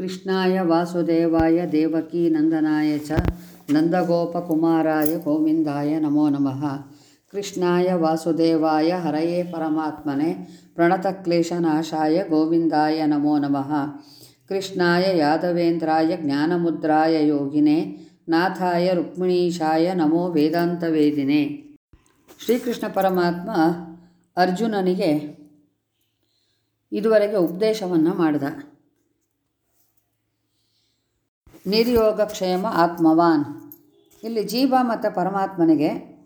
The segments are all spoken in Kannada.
ಕೃಷ್ಣಾಯ ವಾಸುದೇವಾಯ ದೇವಕೀ ನಂದನಾಯ ಚ ನಂದಗೋಪಕುಮಾರಾಯ ಗೋವಿಂದಾಯ ನಮೋ ನಮಃ. ಕೃಷ್ಣಾಯ ವಾಸುದೇವಾಯ ಹರಯೇ ಪರಮಾತ್ಮನೆ ಪ್ರಣತಕ್ಲೇಶನಾಶಾಯ ಗೋವಿಂದಾಯ ನಮೋ ನಮಃ. ಕೃಷ್ಣಾಯ ಯಾದವೇಂದ್ರಾಯ ಜ್ಞಾನಮುದ್ರಾಯ ಯೋಗಿನೇ ನಾಥಾಯ ರುಕ್ಮಿಣೀಶಾಯ ನಮೋ ವೇದಾಂತವೇದಿನೇ. ಶ್ರೀಕೃಷ್ಣ ಪರಮಾತ್ಮ ಅರ್ಜುನನಿಗೆ ಇದುವರೆಗೆ ಉಪದೇಶವನ್ನು ಮಾಡಿದ. ನಿರ್ಯೋಗಕ್ಷೇಮ ಆತ್ಮವಾನ್. ಇಲ್ಲಿ ಜೀವ ಮತ್ತು ಪರಮಾತ್ಮನಿಗೆ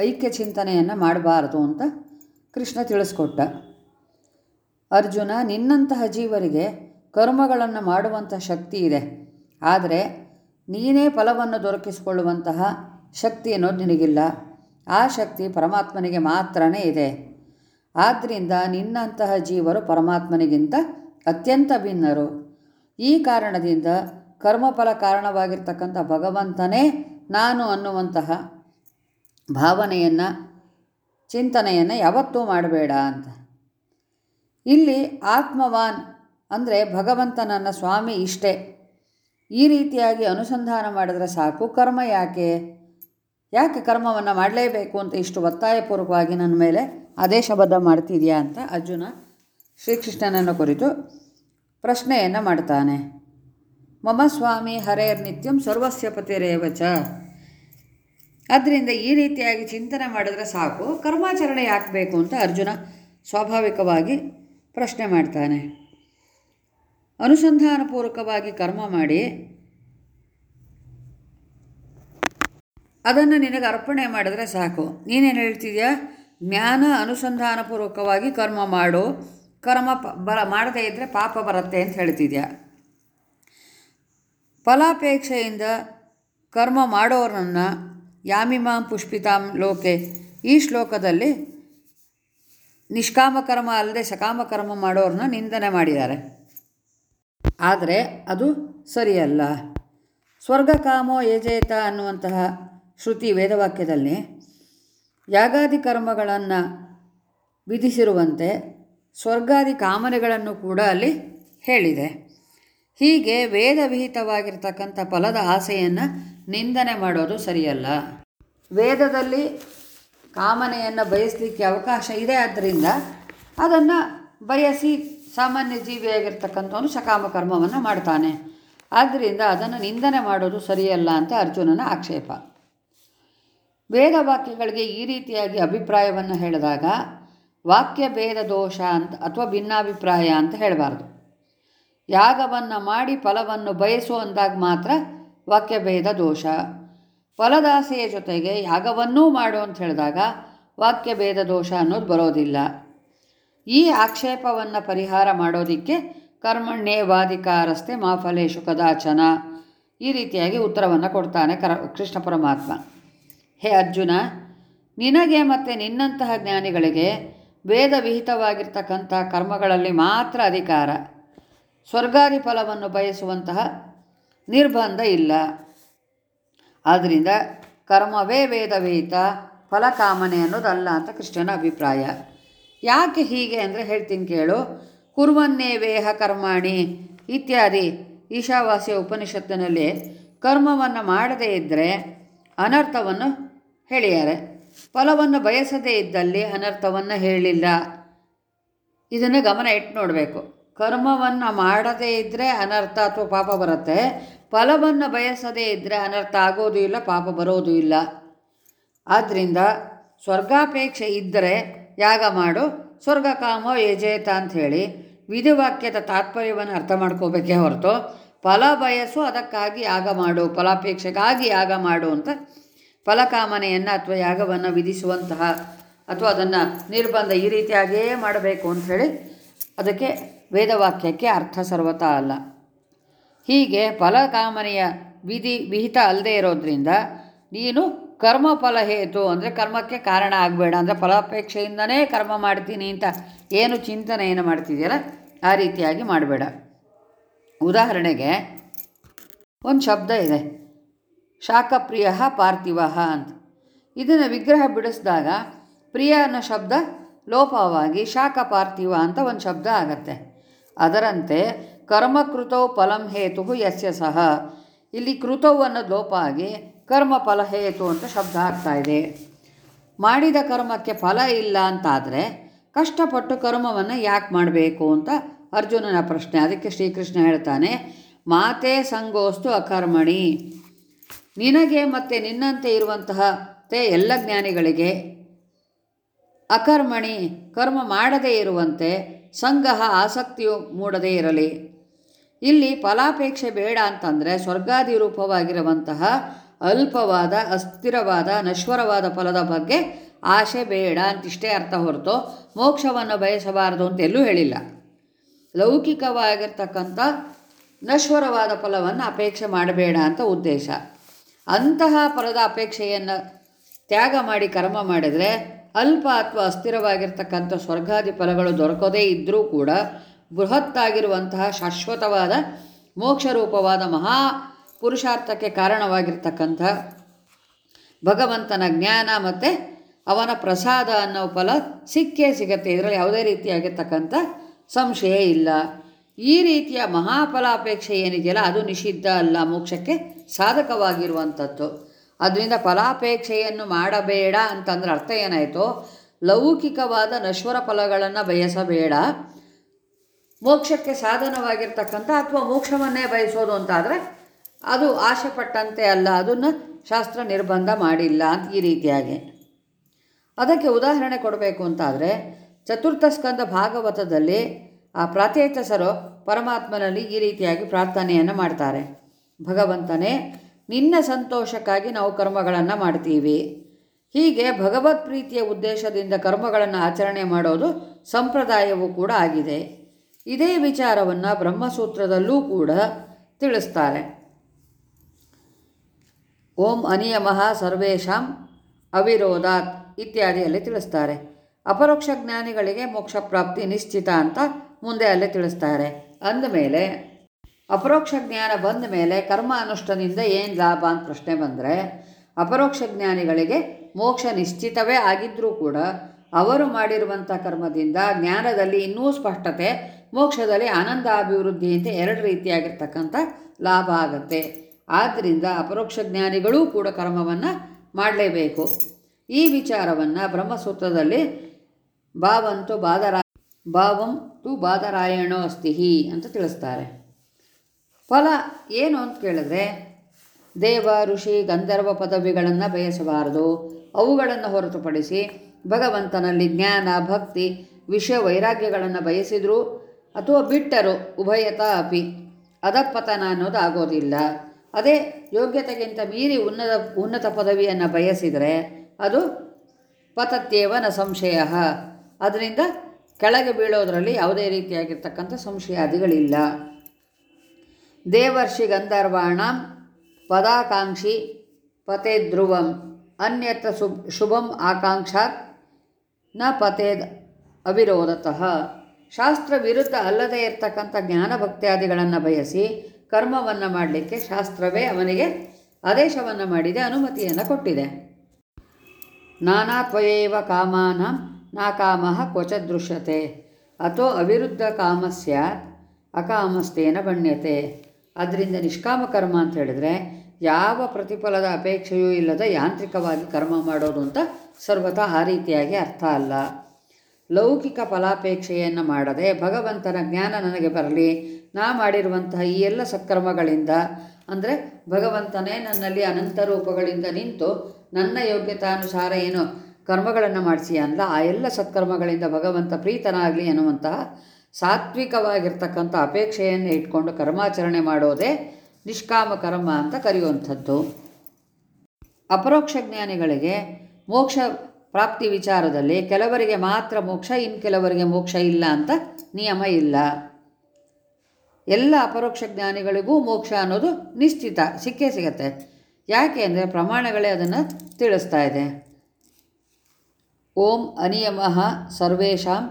ಐಕ್ಯ ಚಿಂತನೆಯನ್ನು ಮಾಡಬಾರದು ಅಂತ ಕೃಷ್ಣ ತಿಳಿಸ್ಕೊಟ್ಟ. ಅರ್ಜುನ, ನಿನ್ನಂತಹ ಜೀವರಿಗೆ ಕರ್ಮಗಳನ್ನು ಮಾಡುವಂತಹ ಶಕ್ತಿ ಇದೆ. ಆದರೆ ನೀನೇ ಫಲವನ್ನು ದೊರಕಿಸಿಕೊಳ್ಳುವಂತಹ ಶಕ್ತಿ ಅನ್ನೋದು ನಿನಗಿಲ್ಲ. ಆ ಶಕ್ತಿ ಪರಮಾತ್ಮನಿಗೆ ಮಾತ್ರನೇ ಇದೆ. ಆದ್ದರಿಂದ ನಿನ್ನಂತಹ ಜೀವರು ಪರಮಾತ್ಮನಿಗಿಂತ ಅತ್ಯಂತ ಭಿನ್ನರು. ಈ ಕಾರಣದಿಂದ ಕರ್ಮಫಲ ಕಾರಣವಾಗಿರ್ತಕ್ಕಂಥ ಭಗವಂತನೇ ನಾನು ಅನ್ನುವಂತಹ ಭಾವನೆಯನ್ನು, ಚಿಂತನೆಯನ್ನು ಯಾವತ್ತೂ ಮಾಡಬೇಡ ಅಂತ. ಇಲ್ಲಿ ಆತ್ಮವಾನ್ ಅಂದರೆ ಭಗವಂತ ನನ್ನ ಸ್ವಾಮಿ ಇಷ್ಟೇ. ಈ ರೀತಿಯಾಗಿ ಅನುಸಂಧಾನ ಮಾಡಿದ್ರೆ ಸಾಕು. ಕರ್ಮ ಯಾಕೆ? ಯಾಕೆ ಕರ್ಮವನ್ನು ಮಾಡಲೇಬೇಕು ಅಂತ ಇಷ್ಟು ಒತ್ತಾಯಪೂರ್ವಕವಾಗಿ ನನ್ನ ಮೇಲೆ ಆದೇಶಬದ್ಧ ಮಾಡ್ತಿದೆಯಾ ಅಂತ ಅರ್ಜುನ ಶ್ರೀಕೃಷ್ಣನನ್ನು ಕುರಿತು ಪ್ರಶ್ನೆಯನ್ನು ಮಾಡ್ತಾನೆ. ಮಮ ಸ್ವಾಮಿ ಹರೇರ್ ನಿತ್ಯಂ ಸರ್ವಸ್ಯ ಪತಿರೇವಚ ಆದ್ದರಿಂದ ಈ ರೀತಿಯಾಗಿ ಚಿಂತನೆ ಮಾಡಿದ್ರೆ ಸಾಕು, ಕರ್ಮಾಚರಣೆ ಯಾಕೆಬೇಕು ಅಂತ ಅರ್ಜುನ ಸ್ವಾಭಾವಿಕವಾಗಿ ಪ್ರಶ್ನೆ ಮಾಡ್ತಾನೆ. ಅನುಸಂಧಾನಪೂರ್ವಕವಾಗಿ ಕರ್ಮ ಮಾಡಿ, ಅದನ್ನು ನಿನಗೆ ಅರ್ಪಣೆ ಮಾಡಿದ್ರೆ ಸಾಕು. ನೀನೇನು ಹೇಳ್ತಿದ್ಯಾ? ಜ್ಞಾನ ಅನುಸಂಧಾನಪೂರ್ವಕವಾಗಿ ಕರ್ಮ ಮಾಡು. ಕರ್ಮ ಬರ, ಮಾಡದೇ ಇದ್ದರೆ ಪಾಪ ಬರುತ್ತೆ ಅಂತ ಹೇಳ್ತಿದ್ಯಾ? ಫಲಾಪೇಕ್ಷೆಯಿಂದ ಕರ್ಮ ಮಾಡೋರನ್ನು ಯಾಮಿಮಾಂ ಪುಷ್ಪಿತಾಂ ಲೋಕೆ ಈ ಶ್ಲೋಕದಲ್ಲಿ ನಿಷ್ಕಾಮ ಕರ್ಮ ಅಲ್ಲದೆ ಸಕಾಮ ಕರ್ಮ ಮಾಡೋರನ್ನ ನಿಂದನೆ ಮಾಡಿದ್ದಾರೆ. ಆದರೆ ಅದು ಸರಿಯಲ್ಲ. ಸ್ವರ್ಗ ಕಾಮೋ ಯಜೇತ ಅನ್ನುವಂತಹ ಶ್ರುತಿ ವೇದವಾಕ್ಯದಲ್ಲಿ ಯಾಗಾದಿ ಕರ್ಮಗಳನ್ನು ವಿಧಿಸಿರುವಂತೆ ಸ್ವರ್ಗಾದಿ ಕಾಮನೆಗಳನ್ನು ಕೂಡ ಅಲ್ಲಿ ಹೇಳಿದೆ. ಹೀಗೆ ವೇದ ವಿಹಿತವಾಗಿರ್ತಕ್ಕಂಥ ಫಲದ ಆಸೆಯನ್ನು ನಿಂದನೆ ಮಾಡೋದು ಸರಿಯಲ್ಲ. ವೇದದಲ್ಲಿ ಕಾಮನೆಯನ್ನು ಬಯಸಲಿಕ್ಕೆ ಅವಕಾಶ ಇದೆ ಆದ್ದರಿಂದ ಅದನ್ನು ಬಯಸಿ ಸಾಮಾನ್ಯ ಜೀವಿಯಾಗಿರ್ತಕ್ಕಂಥವನು ಸಕಾಮ ಕರ್ಮವನ್ನು ಮಾಡ್ತಾನೆ. ಆದ್ದರಿಂದ ಅದನ್ನು ನಿಂದನೆ ಮಾಡೋದು ಸರಿಯಲ್ಲ ಅಂತ ಅರ್ಜುನನ ಆಕ್ಷೇಪ. ವೇದ ವಾಕ್ಯಗಳಿಗೆ ಈ ರೀತಿಯಾಗಿ ಅಭಿಪ್ರಾಯವನ್ನು ಹೇಳಿದಾಗ ವಾಕ್ಯ ಭೇದ ದೋಷ ಅಂತ ಅಥವಾ ಭಿನ್ನಾಭಿಪ್ರಾಯ ಅಂತ ಹೇಳಬಾರ್ದು. ಯಾಗವನ್ನು ಮಾಡಿ ಫಲವನ್ನು ಬಯಸು ಅಂದಾಗ ಮಾತ್ರ ವಾಕ್ಯಭೇದ ದೋಷ. ಫಲದಾಸೆಯ ಜೊತೆಗೆ ಯಾಗವನ್ನೂ ಮಾಡು ಅಂತ ಹೇಳಿದಾಗ ವಾಕ್ಯಭೇದ ದೋಷ ಅನ್ನೋದು ಬರೋದಿಲ್ಲ. ಈ ಆಕ್ಷೇಪವನ್ನು ಪರಿಹಾರ ಮಾಡೋದಕ್ಕೆ ಕರ್ಮಣ್ಯೇವಾಧಿಕಾರಸ್ಥೆ ಮಾ ಫಲೇಶು ಕದಾಚನ. ಈ ರೀತಿಯಾಗಿ ಉತ್ತರವನ್ನು ಕೊಡ್ತಾನೆ ಕರ, ಕೃಷ್ಣ ಪರಮಾತ್ಮ. ಹೇ ಅರ್ಜುನ, ನಿನಗೆ ಮತ್ತು ನಿನ್ನಂತಹ ಜ್ಞಾನಿಗಳಿಗೆ ವೇದ ವಿಹಿತವಾಗಿರ್ತಕ್ಕಂಥ ಕರ್ಮಗಳಲ್ಲಿ ಮಾತ್ರ ಅಧಿಕಾರ. ಸ್ವರ್ಗಾದಿ ಫಲವನ್ನು ಬಯಸುವಂತಹ ನಿರ್ಬಂಧ ಇಲ್ಲ. ಆದ್ದರಿಂದ ಕರ್ಮವೇ ವೇದವೇತ ಫಲಕಾಮನೆ ಅನ್ನೋದಲ್ಲ ಅಂತ ಕೃಷ್ಣನ ಅಭಿಪ್ರಾಯ. ಯಾಕೆ ಹೀಗೆ ಅಂದರೆ ಹೇಳ್ತೀನಿ ಕೇಳು. ಕುರ್ವನ್ನೇ ವೇಹ ಕರ್ಮಾಣಿ ಇತ್ಯಾದಿ ಈಶಾವಾಸ್ಯ ಉಪನಿಷತ್ತಿನಲ್ಲಿ ಕರ್ಮವನ್ನು ಮಾಡದೇ ಇದ್ದರೆ ಅನರ್ಥವನ್ನು ಹೇಳಿದ್ದಾರೆ. ಫಲವನ್ನು ಬಯಸದೇ ಇದ್ದಲ್ಲಿ ಅನರ್ಥವನ್ನು ಹೇಳಿಲ್ಲ ಇದನ್ನು ಗಮನ ಇಟ್ಟು ನೋಡಬೇಕು. ಕರ್ಮವನ್ನು ಮಾಡದೇ ಇದ್ದರೆ ಅನರ್ಥ ಅಥವಾ ಪಾಪ ಬರುತ್ತೆ. ಫಲವನ್ನು ಬಯಸದೇ ಇದ್ದರೆ ಅನರ್ಥ ಆಗೋದು ಇಲ್ಲ, ಪಾಪ ಬರೋದು ಇಲ್ಲ. ಆದ್ದರಿಂದ ಸ್ವರ್ಗಾಪೇಕ್ಷೆ ಇದ್ದರೆ ಯಾಗ ಮಾಡು, ಸ್ವರ್ಗ ಕಾಮ ಯಜೇತ ಅಂಥೇಳಿ ವಿಧಿವಾಕ್ಯದ ತಾತ್ಪರ್ಯವನ್ನು ಅರ್ಥ ಮಾಡ್ಕೋಬೇಕೇ ಹೊರತು ಫಲ ಬಯಸು ಅದಕ್ಕಾಗಿ ಯಾಗ ಮಾಡು, ಫಲಾಪೇಕ್ಷೆಗಾಗಿ ಯಾಗ ಮಾಡು ಅಂತ ಫಲಕಾಮನೆಯನ್ನು ಅಥವಾ ಯಾಗವನ್ನು ವಿಧಿಸುವಂತಹ ಅಥವಾ ಅದನ್ನು ನಿರ್ಬಂಧ ಈ ರೀತಿಯಾಗಿಯೇ ಮಾಡಬೇಕು ಅಂಥೇಳಿ ಅದಕ್ಕೆ ವೇದವಾಕ್ಯಕ್ಕೆ ಅರ್ಥ ಸರ್ವತ ಅಲ್ಲ. ಹೀಗೆ ಫಲಕಾಮನೆಯ ವಿಧಿ ವಿಹಿತ ಅಲ್ಲದೆ ಇರೋದ್ರಿಂದ ನೀನು ಕರ್ಮಫಲ ಹೇತು ಅಂದರೆ ಕರ್ಮಕ್ಕೆ ಕಾರಣ ಆಗಬೇಡ, ಅಂದರೆ ಫಲಾಪೇಕ್ಷೆಯಿಂದನೇ ಕರ್ಮ ಮಾಡ್ತೀನಿ ಅಂತ ಏನು ಚಿಂತನೆಯನ್ನು ಮಾಡ್ತಿದೆಯಲ್ಲ, ಆ ರೀತಿಯಾಗಿ ಮಾಡಬೇಡ. ಉದಾಹರಣೆಗೆ ಒಂದು ಶಬ್ದ ಇದೆ. ಶಾಖಪ್ರಿಯ ಪಾರ್ಥಿವ ಅಂತ. ಇದನ್ನು ವಿಗ್ರಹ ಬಿಡಿಸಿದಾಗ ಪ್ರಿಯ ಅನ್ನೋ ಶಬ್ದ ಲೋಪವಾಗಿ ಶಾಖ ಪಾರ್ಥಿವ ಅಂತ ಒಂದು ಶಬ್ದ ಆಗತ್ತೆ. ಅದರಂತೆ ಕರ್ಮಕೃತೌ ಫಲಂ ಹೇತು ಯಸ್ಯ ಸಹ. ಇಲ್ಲಿ ಕೃತವು ಅನ್ನೋದು ಲೋಪ ಆಗಿ ಕರ್ಮ ಫಲ ಹೇತು ಅಂತ ಶಬ್ದ ಆಗ್ತಾ ಇದೆ. ಮಾಡಿದ ಕರ್ಮಕ್ಕೆ ಫಲ ಇಲ್ಲ ಅಂತಾದರೆ ಕಷ್ಟಪಟ್ಟು ಕರ್ಮವನ್ನು ಯಾಕೆ ಮಾಡಬೇಕು ಅಂತ ಅರ್ಜುನನ ಪ್ರಶ್ನೆ. ಅದಕ್ಕೆ ಶ್ರೀಕೃಷ್ಣ ಹೇಳ್ತಾನೆ, ಮಾತೆ ಸಂಗೋಸ್ತು ಅಕರ್ಮಣಿ. ನಿನಗೆ ಮತ್ತು ನಿನ್ನಂತೆ ಇರುವಂತಹ ತೇ ಎಲ್ಲ ಜ್ಞಾನಿಗಳಿಗೆ ಅಕರ್ಮಣಿ ಕರ್ಮ ಮಾಡದೇ ಇರುವಂತೆ ಸಂಗಹ ಆಸಕ್ತಿಯು ಮೂಡದೇ ಇರಲಿ. ಇಲ್ಲಿ ಫಲಾಪೇಕ್ಷೆ ಬೇಡ ಅಂತಂದರೆ ಸ್ವರ್ಗಾದಿ ರೂಪವಾಗಿರುವಂತಹ ಅಲ್ಪವಾದ, ಅಸ್ಥಿರವಾದ, ನಶ್ವರವಾದ ಫಲದ ಬಗ್ಗೆ ಆಸೆ ಬೇಡ ಅಂತಿಷ್ಟೇ ಅರ್ಥ ಹೊರತು ಮೋಕ್ಷವನ್ನು ಬಯಸಬಾರದು ಅಂತ ಎಲ್ಲೂ ಹೇಳಿಲ್ಲ. ಲೌಕಿಕವಾಗಿರ್ತಕ್ಕಂಥ ನಶ್ವರವಾದ ಫಲವನ್ನು ಅಪೇಕ್ಷೆ ಮಾಡಬೇಡ ಅಂತ ಉದ್ದೇಶ. ಅಂತಹ ಫಲದ ಅಪೇಕ್ಷೆಯನ್ನು ತ್ಯಾಗ ಮಾಡಿ ಕರ್ಮ ಮಾಡಿದರೆ ಅಲ್ಪ ಅಥವಾ ಅಸ್ಥಿರವಾಗಿರ್ತಕ್ಕಂಥ ಸ್ವರ್ಗಾದಿ ಫಲಗಳು ದೊರಕೋದೇ ಇದ್ದರೂ ಕೂಡ ಬೃಹತ್ತಾಗಿರುವಂತಹ ಶಾಶ್ವತವಾದ ಮೋಕ್ಷರೂಪವಾದ ಮಹಾ ಪುರುಷಾರ್ಥಕ್ಕೆ ಕಾರಣವಾಗಿರ್ತಕ್ಕಂಥ ಭಗವಂತನ ಜ್ಞಾನ ಮತ್ತು ಅವನ ಪ್ರಸಾದ ಅನ್ನೋ ಫಲ ಸಿಕ್ಕೇ ಸಿಗತ್ತೆ. ಇದರಲ್ಲಿ ಯಾವುದೇ ರೀತಿಯಾಗಿರ್ತಕ್ಕಂಥ ಸಂಶಯ ಇಲ್ಲ. ಈ ರೀತಿಯ ಮಹಾಫಲಾಪೇಕ್ಷೆ ಏನಿದೆಯಲ್ಲ, ಅದು ನಿಷಿದ್ಧ ಅಲ್ಲ, ಮೋಕ್ಷಕ್ಕೆ ಸಾಧಕವಾಗಿರುವಂಥದ್ದು. ಅದರಿಂದ ಫಲಾಪೇಕ್ಷೆಯನ್ನು ಮಾಡಬೇಡ ಅಂತಂದ್ರೆ ಅರ್ಥ ಏನಾಯಿತು? ಲೌಕಿಕವಾದ ನಶ್ವರ ಫಲಗಳನ್ನು ಬಯಸಬೇಡ. ಮೋಕ್ಷಕ್ಕೆ ಸಾಧನವಾಗಿರ್ತಕ್ಕಂಥ ಅಥವಾ ಮೋಕ್ಷವನ್ನೇ ಬಯಸೋದು ಅಂತಾದರೆ ಅದು ಆಸೆ ಪಟ್ಟಂತೆ ಅಲ್ಲ, ಅದನ್ನು ಶಾಸ್ತ್ರ ನಿರ್ಬಂಧ ಮಾಡಿಲ್ಲ ಅಂತ ಈ ರೀತಿಯಾಗಿ. ಅದಕ್ಕೆ ಉದಾಹರಣೆ ಕೊಡಬೇಕು ಅಂತಾದರೆ ಚತುರ್ಥ ಸ್ಕಂದ ಭಾಗವತದಲ್ಲಿ ಆ ಪ್ರಾತೇತಸರು ಪರಮಾತ್ಮನಲ್ಲಿ ಈ ರೀತಿಯಾಗಿ ಪ್ರಾರ್ಥನೆಯನ್ನು ಮಾಡ್ತಾರೆ. ಭಗವಂತನೇ ನಿನ್ನ ಸಂತೋಷಕ್ಕಾಗಿ ನಾವು ಕರ್ಮಗಳನ್ನು ಮಾಡ್ತೀವಿ. ಹೀಗೆ ಭಗವತ್ ಪ್ರೀತಿಯ ಉದ್ದೇಶದಿಂದ ಕರ್ಮಗಳನ್ನು ಆಚರಣೆ ಮಾಡೋದು ಸಂಪ್ರದಾಯವೂ ಕೂಡ ಆಗಿದೆ. ಇದೇ ವಿಚಾರವನ್ನು ಬ್ರಹ್ಮಸೂತ್ರದಲ್ಲೂ ಕೂಡ ತಿಳಿಸ್ತಾರೆ ಓಂ ಅನಿಯಮಃ ಸರ್ವೇಷಾಂ ಅವಿರೋಧಾತ್ ಇತ್ಯಾದಿಯಲ್ಲಿ ತಿಳಿಸ್ತಾರೆ. ಅಪರೋಕ್ಷ ಜ್ಞಾನಿಗಳಿಗೆ ಮೋಕ್ಷ ಪ್ರಾಪ್ತಿ ನಿಶ್ಚಿತ ಅಂತ ಮುಂದೆ ಅಲ್ಲೇ ತಿಳಿಸ್ತಾರೆ. ಅಂದಮೇಲೆ ಅಪರೋಕ್ಷ ಜ್ಞಾನ ಬಂದ ಮೇಲೆ ಕರ್ಮ ಅನುಷ್ಠಾನದಿಂದ ಏನು ಲಾಭ ಅಂತ ಪ್ರಶ್ನೆ ಬಂದರೆ, ಅಪರೋಕ್ಷ ಜ್ಞಾನಿಗಳಿಗೆ ಮೋಕ್ಷ ನಿಶ್ಚಿತವೇ ಆಗಿದ್ದರೂ ಕೂಡ ಅವರು ಮಾಡಿರುವಂಥ ಕರ್ಮದಿಂದ ಜ್ಞಾನದಲ್ಲಿ ಇನ್ನೂ ಸ್ಪಷ್ಟತೆ, ಮೋಕ್ಷದಲ್ಲಿ ಆನಂದಾಭಿವೃದ್ಧಿ ಅಂತ ಎರಡು ರೀತಿಯಾಗಿರ್ತಕ್ಕಂಥ ಲಾಭ ಆಗುತ್ತೆ. ಆದ್ದರಿಂದ ಅಪರೋಕ್ಷ ಜ್ಞಾನಿಗಳೂ ಕೂಡ ಕರ್ಮವನ್ನು ಮಾಡಲೇಬೇಕು. ಈ ವಿಚಾರವನ್ನು ಬ್ರಹ್ಮಸೂತ್ರದಲ್ಲಿ ಭಾವಂತು ಬಾದರಾ ಭಾವಂ ತು ಬಾದರಾಯಣೋ ಅಸ್ತಿಹಿ ಅಂತ ತಿಳಿಸ್ತಾರೆ. ಫಲ ಏನು ಅಂತ ಕೇಳಿದ್ರೆ, ದೇವ, ಋಷಿ, ಗಂಧರ್ವ ಪದವಿಗಳನ್ನು ಬಯಸಬಾರದು. ಅವುಗಳನ್ನು ಹೊರತುಪಡಿಸಿ ಭಗವಂತನಲ್ಲಿ ಜ್ಞಾನ, ಭಕ್ತಿ, ವಿಷಯ ವೈರಾಗ್ಯಗಳನ್ನು ಬಯಸಿದರೂ ಅಥವಾ ಬಿಟ್ಟರು ಉಭಯತ ಅಪಿ. ಅದಪ್ಪತನ ಅನ್ನೋದು ಆಗೋದಿಲ್ಲ. ಅದೇ ಯೋಗ್ಯತೆಗಿಂತ ಮೀರಿ ಉನ್ನತ ಉನ್ನತ ಪದವಿಯನ್ನು ಬಯಸಿದರೆ ಅದು ಪತತ್ಯೇವನ ಸಂಶಯ. ಅದರಿಂದ ಕೆಳಗೆ ಬೀಳೋದರಲ್ಲಿ ಯಾವುದೇ ರೀತಿಯಾಗಿರ್ತಕ್ಕಂಥ ಸಂಶಯಾದಿಗಳಿಲ್ಲ. ದೇವರ್ಷಿ ಗಂಧರ್ವಾಣ ಪದಾಕಾಂಕ್ಷಿ ಪತೆ ಧ್ರುವಂ ಅನ್ಯತ್ರ ಶುಭ ಶುಭಂ ಆಕಾಂಕ್ಷಾತ್ನ ಪತೇದ್ ಅವಿರೋಧತಃ. ಶಾಸ್ತ್ರ ವಿರುದ್ಧ ಅಲ್ಲದೇ ಇರತಕ್ಕಂಥ ಜ್ಞಾನ ಭಕ್ತ್ಯಾದಿಗಳನ್ನು ಬಯಸಿ ಕರ್ಮವನ್ನು ಮಾಡಲಿಕ್ಕೆ ಶಾಸ್ತ್ರವೇ ಅವನಿಗೆ ಆದೇಶವನ್ನು ಮಾಡಿದೆ, ಅನುಮತಿಯನ್ನು ಕೊಟ್ಟಿದೆ. ನಾನಾ ತ್ವಯೈವ ಕಾಮಾನ, ನಾ ಕಾಮ ಕ್ವಚ ದೃಶ್ಯತೆ. ಅಥೋ ಅವಿರುದ್ಧ ಕಾಮಸ್ಯ ಅಕಾಮಸ್ತೇನ ಬಣ್ಯತೆ ಅದರಿಂದ ನಿಷ್ಕಾಮ ಕರ್ಮ ಅಂತ ಹೇಳಿದರೆ ಯಾವ ಪ್ರತಿಫಲದ ಅಪೇಕ್ಷೆಯೂ ಇಲ್ಲದ ಯಾಂತ್ರಿಕವಾಗಿ ಕರ್ಮ ಮಾಡೋದು ಅಂತ ಸರ್ವತಾ ಆ ರೀತಿಯಾಗಿ ಅರ್ಥ ಅಲ್ಲ. ಲೌಕಿಕ ಫಲಾಪೇಕ್ಷೆಯನ್ನು ಮಾಡದೆ ಭಗವಂತನ ಜ್ಞಾನ ನನಗೆ ಬರಲಿ, ನಾ ಮಾಡಿರುವಂತಹ ಈ ಎಲ್ಲ ಸತ್ಕರ್ಮಗಳಿಂದ, ಅಂದರೆ ಭಗವಂತನೇ ನನ್ನಲ್ಲಿ ಅನಂತ ರೂಪಗಳಿಂದ ನಿಂತು ನನ್ನ ಯೋಗ್ಯತಾನುಸಾರ ಏನು ಕರ್ಮಗಳನ್ನು ಮಾಡಿಸಿ ಅಂದ ಆ ಎಲ್ಲ ಸತ್ಕರ್ಮಗಳಿಂದ ಭಗವಂತ ಪ್ರೀತನಾಗಲಿ ಎನ್ನುವಂತಹ ಸಾತ್ವಿಕವಾಗಿರ್ತಕ್ಕಂಥ ಅಪೇಕ್ಷೆಯನ್ನು ಇಟ್ಕೊಂಡು ಕರ್ಮಾಚರಣೆ ಮಾಡೋದೇ ನಿಷ್ಕಾಮ ಕರ್ಮ ಅಂತ ಕರೆಯುವಂಥದ್ದು. ಅಪರೋಕ್ಷ ಜ್ಞಾನಿಗಳಿಗೆ ಮೋಕ್ಷ ಪ್ರಾಪ್ತಿ ವಿಚಾರದಲ್ಲಿ ಕೆಲವರಿಗೆ ಮಾತ್ರ ಮೋಕ್ಷ ಇನ್ನು ಕೆಲವರಿಗೆ ಮೋಕ್ಷ ಇಲ್ಲ ಅಂತ ನಿಯಮ ಇಲ್ಲ. ಎಲ್ಲ ಅಪರೋಕ್ಷ ಜ್ಞಾನಿಗಳಿಗೂ ಮೋಕ್ಷ ಅನ್ನೋದು ನಿಶ್ಚಿತ, ಸಿಕ್ಕೇ ಸಿಗತ್ತೆ. ಯಾಕೆ ಅಂದರೆ ಪ್ರಮಾಣಗಳೇ ಅದನ್ನು ತಿಳಿಸ್ತಾ ಇದೆ. ಓಂ ಅನಿಯಮಃ ಸರ್ವೇಷಾಂ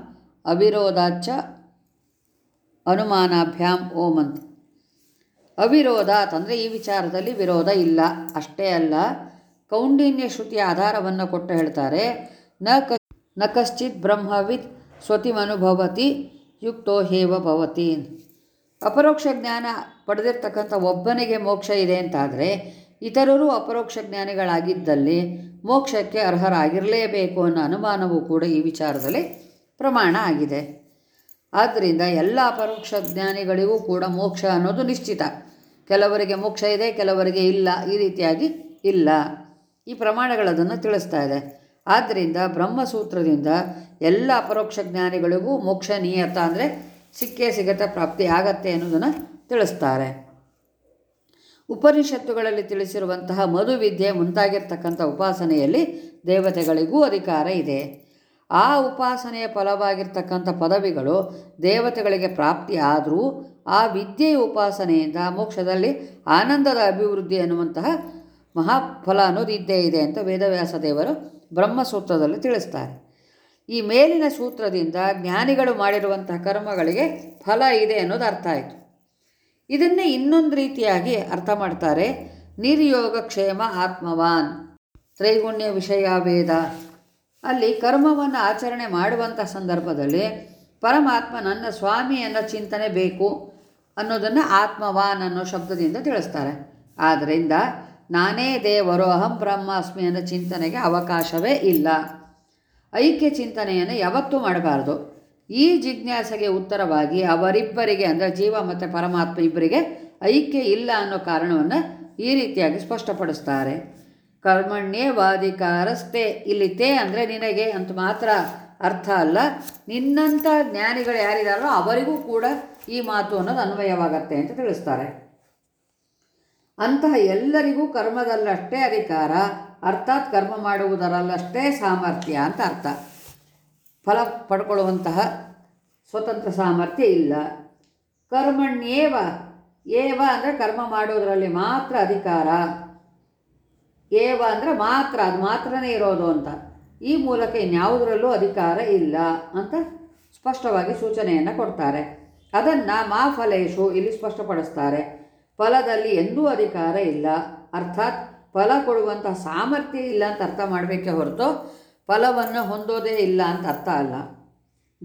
ಅವಿರೋಧಾಚ್ಚ ಅನುಮಾನಾಭ್ಯಾಂ ಓಂ ಅಂತ ಅವಿರೋಧ ಅಂತಂದರೆ ಈ ವಿಚಾರದಲ್ಲಿ ವಿರೋಧ ಇಲ್ಲ. ಅಷ್ಟೇ ಅಲ್ಲ, ಕೌಂಡಿನ್ಯ ಶ್ರುತಿಯ ಆಧಾರವನ್ನು ಕೊಟ್ಟು ಹೇಳ್ತಾರೆ. ನ ಕ ನ ಕಶ್ಚಿತ್ ಬ್ರಹ್ಮವಿತ್ ಸ್ವತಿಮನುಭವತಿ ಯುಕ್ತೋ ಹೇವ ಭವತಿ. ಅಪರೋಕ್ಷ ಜ್ಞಾನ ಪಡೆದಿರ್ತಕ್ಕಂಥ ಒಬ್ಬನಿಗೆ ಮೋಕ್ಷ ಇದೆ ಅಂತಾದರೆ, ಇತರರು ಅಪರೋಕ್ಷ ಜ್ಞಾನಿಗಳಾಗಿದ್ದಲ್ಲಿ ಮೋಕ್ಷಕ್ಕೆ ಅರ್ಹರಾಗಿರಲೇಬೇಕು ಅನ್ನೋ ಅನುಮಾನವೂ ಕೂಡ ಈ ವಿಚಾರದಲ್ಲಿ ಪ್ರಮಾಣ ಆಗಿದೆ. ಆದ್ದರಿಂದ ಎಲ್ಲ ಅಪರೋಕ್ಷ ಜ್ಞಾನಿಗಳಿಗೂ ಕೂಡ ಮೋಕ್ಷ ಅನ್ನೋದು ನಿಶ್ಚಿತ. ಕೆಲವರಿಗೆ ಮೋಕ್ಷ ಇದೆ, ಕೆಲವರಿಗೆ ಇಲ್ಲ, ಈ ರೀತಿಯಾಗಿ ಇಲ್ಲ. ಈ ಪ್ರಮಾಣಗಳದನ್ನು ತಿಳಿಸ್ತಾ ಇದೆ. ಆದ್ದರಿಂದ ಬ್ರಹ್ಮಸೂತ್ರದಿಂದ ಎಲ್ಲ ಅಪರೋಕ್ಷ ಜ್ಞಾನಿಗಳಿಗೂ ಮೋಕ್ಷ ನಿಯತ ಅಂದರೆ ಸಿಕ್ಕೇ ಸಿಗತ ಪ್ರಾಪ್ತಿ ಆಗತ್ತೆ ಅನ್ನೋದನ್ನು ತಿಳಿಸ್ತಾರೆ. ಉಪನಿಷತ್ತುಗಳಲ್ಲಿ ತಿಳಿಸಿರುವಂತಹ ಮಧುವಿದ್ಯೆ ಮುಂತಾಗಿರ್ತಕ್ಕಂಥ ಉಪಾಸನೆಯಲ್ಲಿ ದೇವತೆಗಳಿಗೂ ಅಧಿಕಾರ ಇದೆ. ಆ ಉಪಾಸನೆಯ ಫಲವಾಗಿರ್ತಕ್ಕಂಥ ಪದವಿಗಳು ದೇವತೆಗಳಿಗೆ ಪ್ರಾಪ್ತಿ ಆದರೂ ಆ ವಿದ್ಯೆಯ ಉಪಾಸನೆಯಿಂದ ಮೋಕ್ಷದಲ್ಲಿ ಆನಂದದ ಅಭಿವೃದ್ಧಿ ಅನ್ನುವಂತಹ ಮಹಾಫಲ ಅನ್ನೋದು ಇದ್ದೇ ಇದೆ ಅಂತ ವೇದವ್ಯಾಸ ದೇವರು ಬ್ರಹ್ಮಸೂತ್ರದಲ್ಲಿ ತಿಳಿಸ್ತಾರೆ. ಈ ಮೇಲಿನ ಸೂತ್ರದಿಂದ ಜ್ಞಾನಿಗಳು ಮಾಡಿರುವಂತಹ ಕರ್ಮಗಳಿಗೆ ಫಲ ಇದೆ ಅನ್ನೋದು ಅರ್ಥ ಆಯಿತು. ಇದನ್ನೇ ಇನ್ನೊಂದು ರೀತಿಯಾಗಿ ಅರ್ಥ ಮಾಡ್ತಾರೆ, ನಿರ್ಯೋಗ ಕ್ಷೇಮ ಆತ್ಮವಾನ್. ತ್ರೈಗುಣ್ಯ ವಿಷಯ ವೇದ. ಅಲ್ಲಿ ಕರ್ಮವನ್ನು ಆಚರಣೆ ಮಾಡುವಂಥ ಸಂದರ್ಭದಲ್ಲಿ ಪರಮಾತ್ಮ ನನ್ನ ಸ್ವಾಮಿ ಅನ್ನೋ ಚಿಂತನೆ ಬೇಕು ಅನ್ನೋದನ್ನು ಆತ್ಮವಾನ್ ಅನ್ನೋ ಶಬ್ದದಿಂದ ತಿಳಿಸ್ತಾರೆ. ಆದ್ದರಿಂದ ನಾನೇ ದೇವರು, ಅಹಂ ಬ್ರಹ್ಮಾಸ್ಮಿ ಅನ್ನೋ ಚಿಂತನೆಗೆ ಅವಕಾಶವೇ ಇಲ್ಲ. ಐಕ್ಯ ಚಿಂತನೆಯನ್ನು ಯಾವತ್ತೂ ಮಾಡಬಾರ್ದು. ಈ ಜಿಜ್ಞಾಸೆಗೆ ಉತ್ತರವಾಗಿ ಅವರಿಬ್ಬರಿಗೆ ಅಂದರೆ ಜೀವ ಮತ್ತು ಪರಮಾತ್ಮ ಇಬ್ಬರಿಗೆ ಐಕ್ಯ ಇಲ್ಲ ಅನ್ನೋ ಕಾರಣವನ್ನು ಈ ರೀತಿಯಾಗಿ ಸ್ಪಷ್ಟಪಡಿಸ್ತಾರೆ. ಕರ್ಮಣ್ಯೇ ವಾದಿಕಾರಸ್ತೆ ಇಲ್ಲಿ ತೇ ಅಂದರೆ ನಿನಗೆ ಅಂತ ಮಾತ್ರ ಅರ್ಥ ಅಲ್ಲ. ನಿನ್ನಂಥ ಜ್ಞಾನಿಗಳು ಯಾರಿದಾರೋ ಅವರಿಗೂ ಕೂಡ ಈ ಮಾತು ಅನ್ನೋದು ಅನ್ವಯವಾಗತ್ತೆ ಅಂತ ತಿಳಿಸ್ತಾರೆ. ಅಂತಹ ಎಲ್ಲರಿಗೂ ಕರ್ಮದಲ್ಲಷ್ಟೇ ಅಧಿಕಾರ, ಅರ್ಥಾತ್ ಕರ್ಮ ಮಾಡುವುದರಲ್ಲಷ್ಟೇ ಸಾಮರ್ಥ್ಯ ಅಂತ ಅರ್ಥ. ಫಲ ಪಡ್ಕೊಳ್ಳುವಂತಹ ಸ್ವತಂತ್ರ ಸಾಮರ್ಥ್ಯ ಇಲ್ಲ. ಕರ್ಮಣ್ಯೇವ, ಏವ ಅಂದರೆ ಕರ್ಮ ಮಾಡೋದರಲ್ಲಿ ಮಾತ್ರ ಅಧಿಕಾರ. ಏವ ಅಂದರೆ ಮಾತ್ರ, ಅದು ಮಾತ್ರನೇ ಇರೋದು ಅಂತ. ಈ ಮೂಲಕ ಇನ್ಯಾವುದರಲ್ಲೂ ಅಧಿಕಾರ ಇಲ್ಲ ಅಂತ ಸ್ಪಷ್ಟವಾಗಿ ಸೂಚನೆಯನ್ನು ಕೊಡ್ತಾರೆ. ಅದನ್ನು ಮಾ ಫಲೇಶು ಇಲ್ಲಿ ಸ್ಪಷ್ಟಪಡಿಸ್ತಾರೆ. ಫಲದಲ್ಲಿ ಎಂದೂ ಅಧಿಕಾರ ಇಲ್ಲ. ಅರ್ಥಾತ್ ಫಲ ಕೊಡುವಂತಹ ಸಾಮರ್ಥ್ಯ ಇಲ್ಲ ಅಂತ ಅರ್ಥ ಮಾಡಬೇಕೇ ಹೊರತು ಫಲವನ್ನು ಹೊಂದೋದೇ ಇಲ್ಲ ಅಂತ ಅರ್ಥ ಅಲ್ಲ.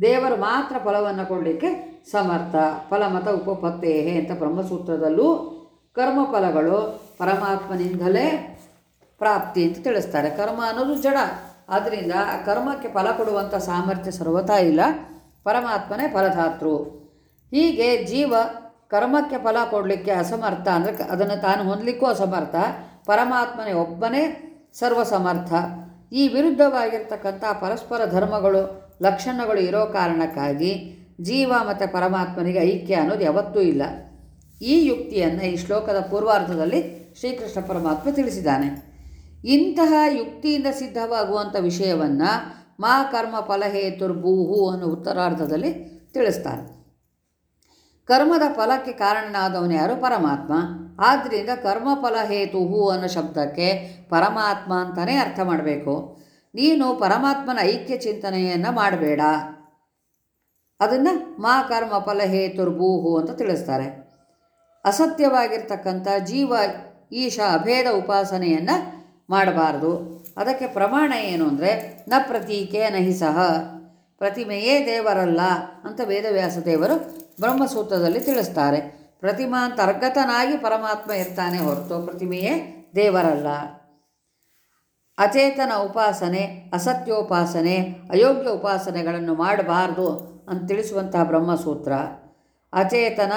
ದೇವರು ಮಾತ್ರ ಫಲವನ್ನು ಕೊಡಲಿಕ್ಕೆ ಸಮರ್ಥ. ಫಲಮತ ಉಪಪತ್ತೇಹೆ ಅಂತ ಬ್ರಹ್ಮಸೂತ್ರದಲ್ಲೂ ಕರ್ಮಫಲಗಳು ಪರಮಾತ್ಮನಿಂದಲೇ ಪ್ರಾಪ್ತಿ ಅಂತ ತಿಳಿಸ್ತಾರೆ. ಕರ್ಮ ಅನ್ನೋದು ಜಡ. ಆದ್ದರಿಂದ ಆ ಕರ್ಮಕ್ಕೆ ಫಲ ಕೊಡುವಂಥ ಸಾಮರ್ಥ್ಯ ಸರ್ವತಾ ಇಲ್ಲ. ಪರಮಾತ್ಮನೇ ಫಲಧಾತೃ ಹೀಗೆ ಜೀವ ಕರ್ಮಕ್ಕೆ ಫಲ ಕೊಡಲಿಕ್ಕೆ ಅಸಮರ್ಥ ಅಂದರೆ ಅದನ್ನು ತಾನು ಹೊಂದಲಿಕ್ಕೂ ಅಸಮರ್ಥ. ಪರಮಾತ್ಮನೇ ಒಬ್ಬನೇ ಸರ್ವಸಮರ್ಥ. ಈ ವಿರುದ್ಧವಾಗಿರ್ತಕ್ಕಂಥ ಪರಸ್ಪರ ಧರ್ಮಗಳು, ಲಕ್ಷಣಗಳು ಇರೋ ಕಾರಣಕ್ಕಾಗಿ ಜೀವ ಮತ್ತು ಪರಮಾತ್ಮನಿಗೆ ಐಕ್ಯ ಅನ್ನೋದು ಯಾವತ್ತೂ ಇಲ್ಲ. ಈ ಯುಕ್ತಿಯನ್ನು ಈ ಶ್ಲೋಕದ ಪೂರ್ವಾರ್ಧದಲ್ಲಿ ಶ್ರೀಕೃಷ್ಣ ಪರಮಾತ್ಮ ತಿಳಿಸಿದ್ದಾನೆ. ಇಂತಹ ಯುಕ್ತಿಯಿಂದ ಸಿದ್ಧವಾಗುವಂಥ ವಿಷಯವನ್ನು ಮಾ ಕರ್ಮ ಫಲಹೇತುರ್ಭೂಹು ಅನ್ನೋ ಉತ್ತರಾರ್ಧದಲ್ಲಿ ತಿಳಿಸ್ತಾರೆ. ಕರ್ಮದ ಫಲಕ್ಕೆ ಕಾರಣನಾದವನು ಯಾರು? ಪರಮಾತ್ಮ. ಆದ್ದರಿಂದ ಕರ್ಮಫಲ ಹೇತುಹು ಅನ್ನೋ ಶಬ್ದಕ್ಕೆ ಪರಮಾತ್ಮ ಅಂತಲೇ ಅರ್ಥ ಮಾಡಬೇಕು. ನೀನು ಪರಮಾತ್ಮನ ಐಕ್ಯ ಚಿಂತನೆಯನ್ನು ಮಾಡಬೇಡ. ಅದನ್ನು ಮಾ ಕರ್ಮ ಫಲ ಹೇತುರ್ಭೂಹು ಅಂತ ತಿಳಿಸ್ತಾರೆ. ಅಸತ್ಯವಾಗಿರ್ತಕ್ಕಂಥ ಜೀವ ಈಶ ಅಭೇದ ಉಪಾಸನೆಯನ್ನು ಮಾಡಬಾರ್ದು. ಅದಕ್ಕೆ ಪ್ರಮಾಣ ಏನು ಅಂದರೆ, ನ ಪ್ರತೀಕೆ ನಹಿ ಸಹ. ಪ್ರತಿಮೆಯೇ ದೇವರಲ್ಲ ಅಂತ ವೇದವ್ಯಾಸ ದೇವರು ಬ್ರಹ್ಮಸೂತ್ರದಲ್ಲಿ ತಿಳಿಸ್ತಾರೆ. ಪ್ರತಿಮಾ ಅಂತರ್ಗತನಾಗಿ ಪರಮಾತ್ಮ ಇರ್ತಾನೆ ಹೊರತು ಪ್ರತಿಮೆಯೇ ದೇವರಲ್ಲ. ಅಚೇತನ ಉಪಾಸನೆ, ಅಸತ್ಯೋಪಾಸನೆ, ಅಯೋಗ್ಯ ಉಪಾಸನೆಗಳನ್ನು ಮಾಡಬಾರ್ದು ಅಂತ ತಿಳಿಸುವಂತಹ ಬ್ರಹ್ಮಸೂತ್ರ. ಅಚೇತನ,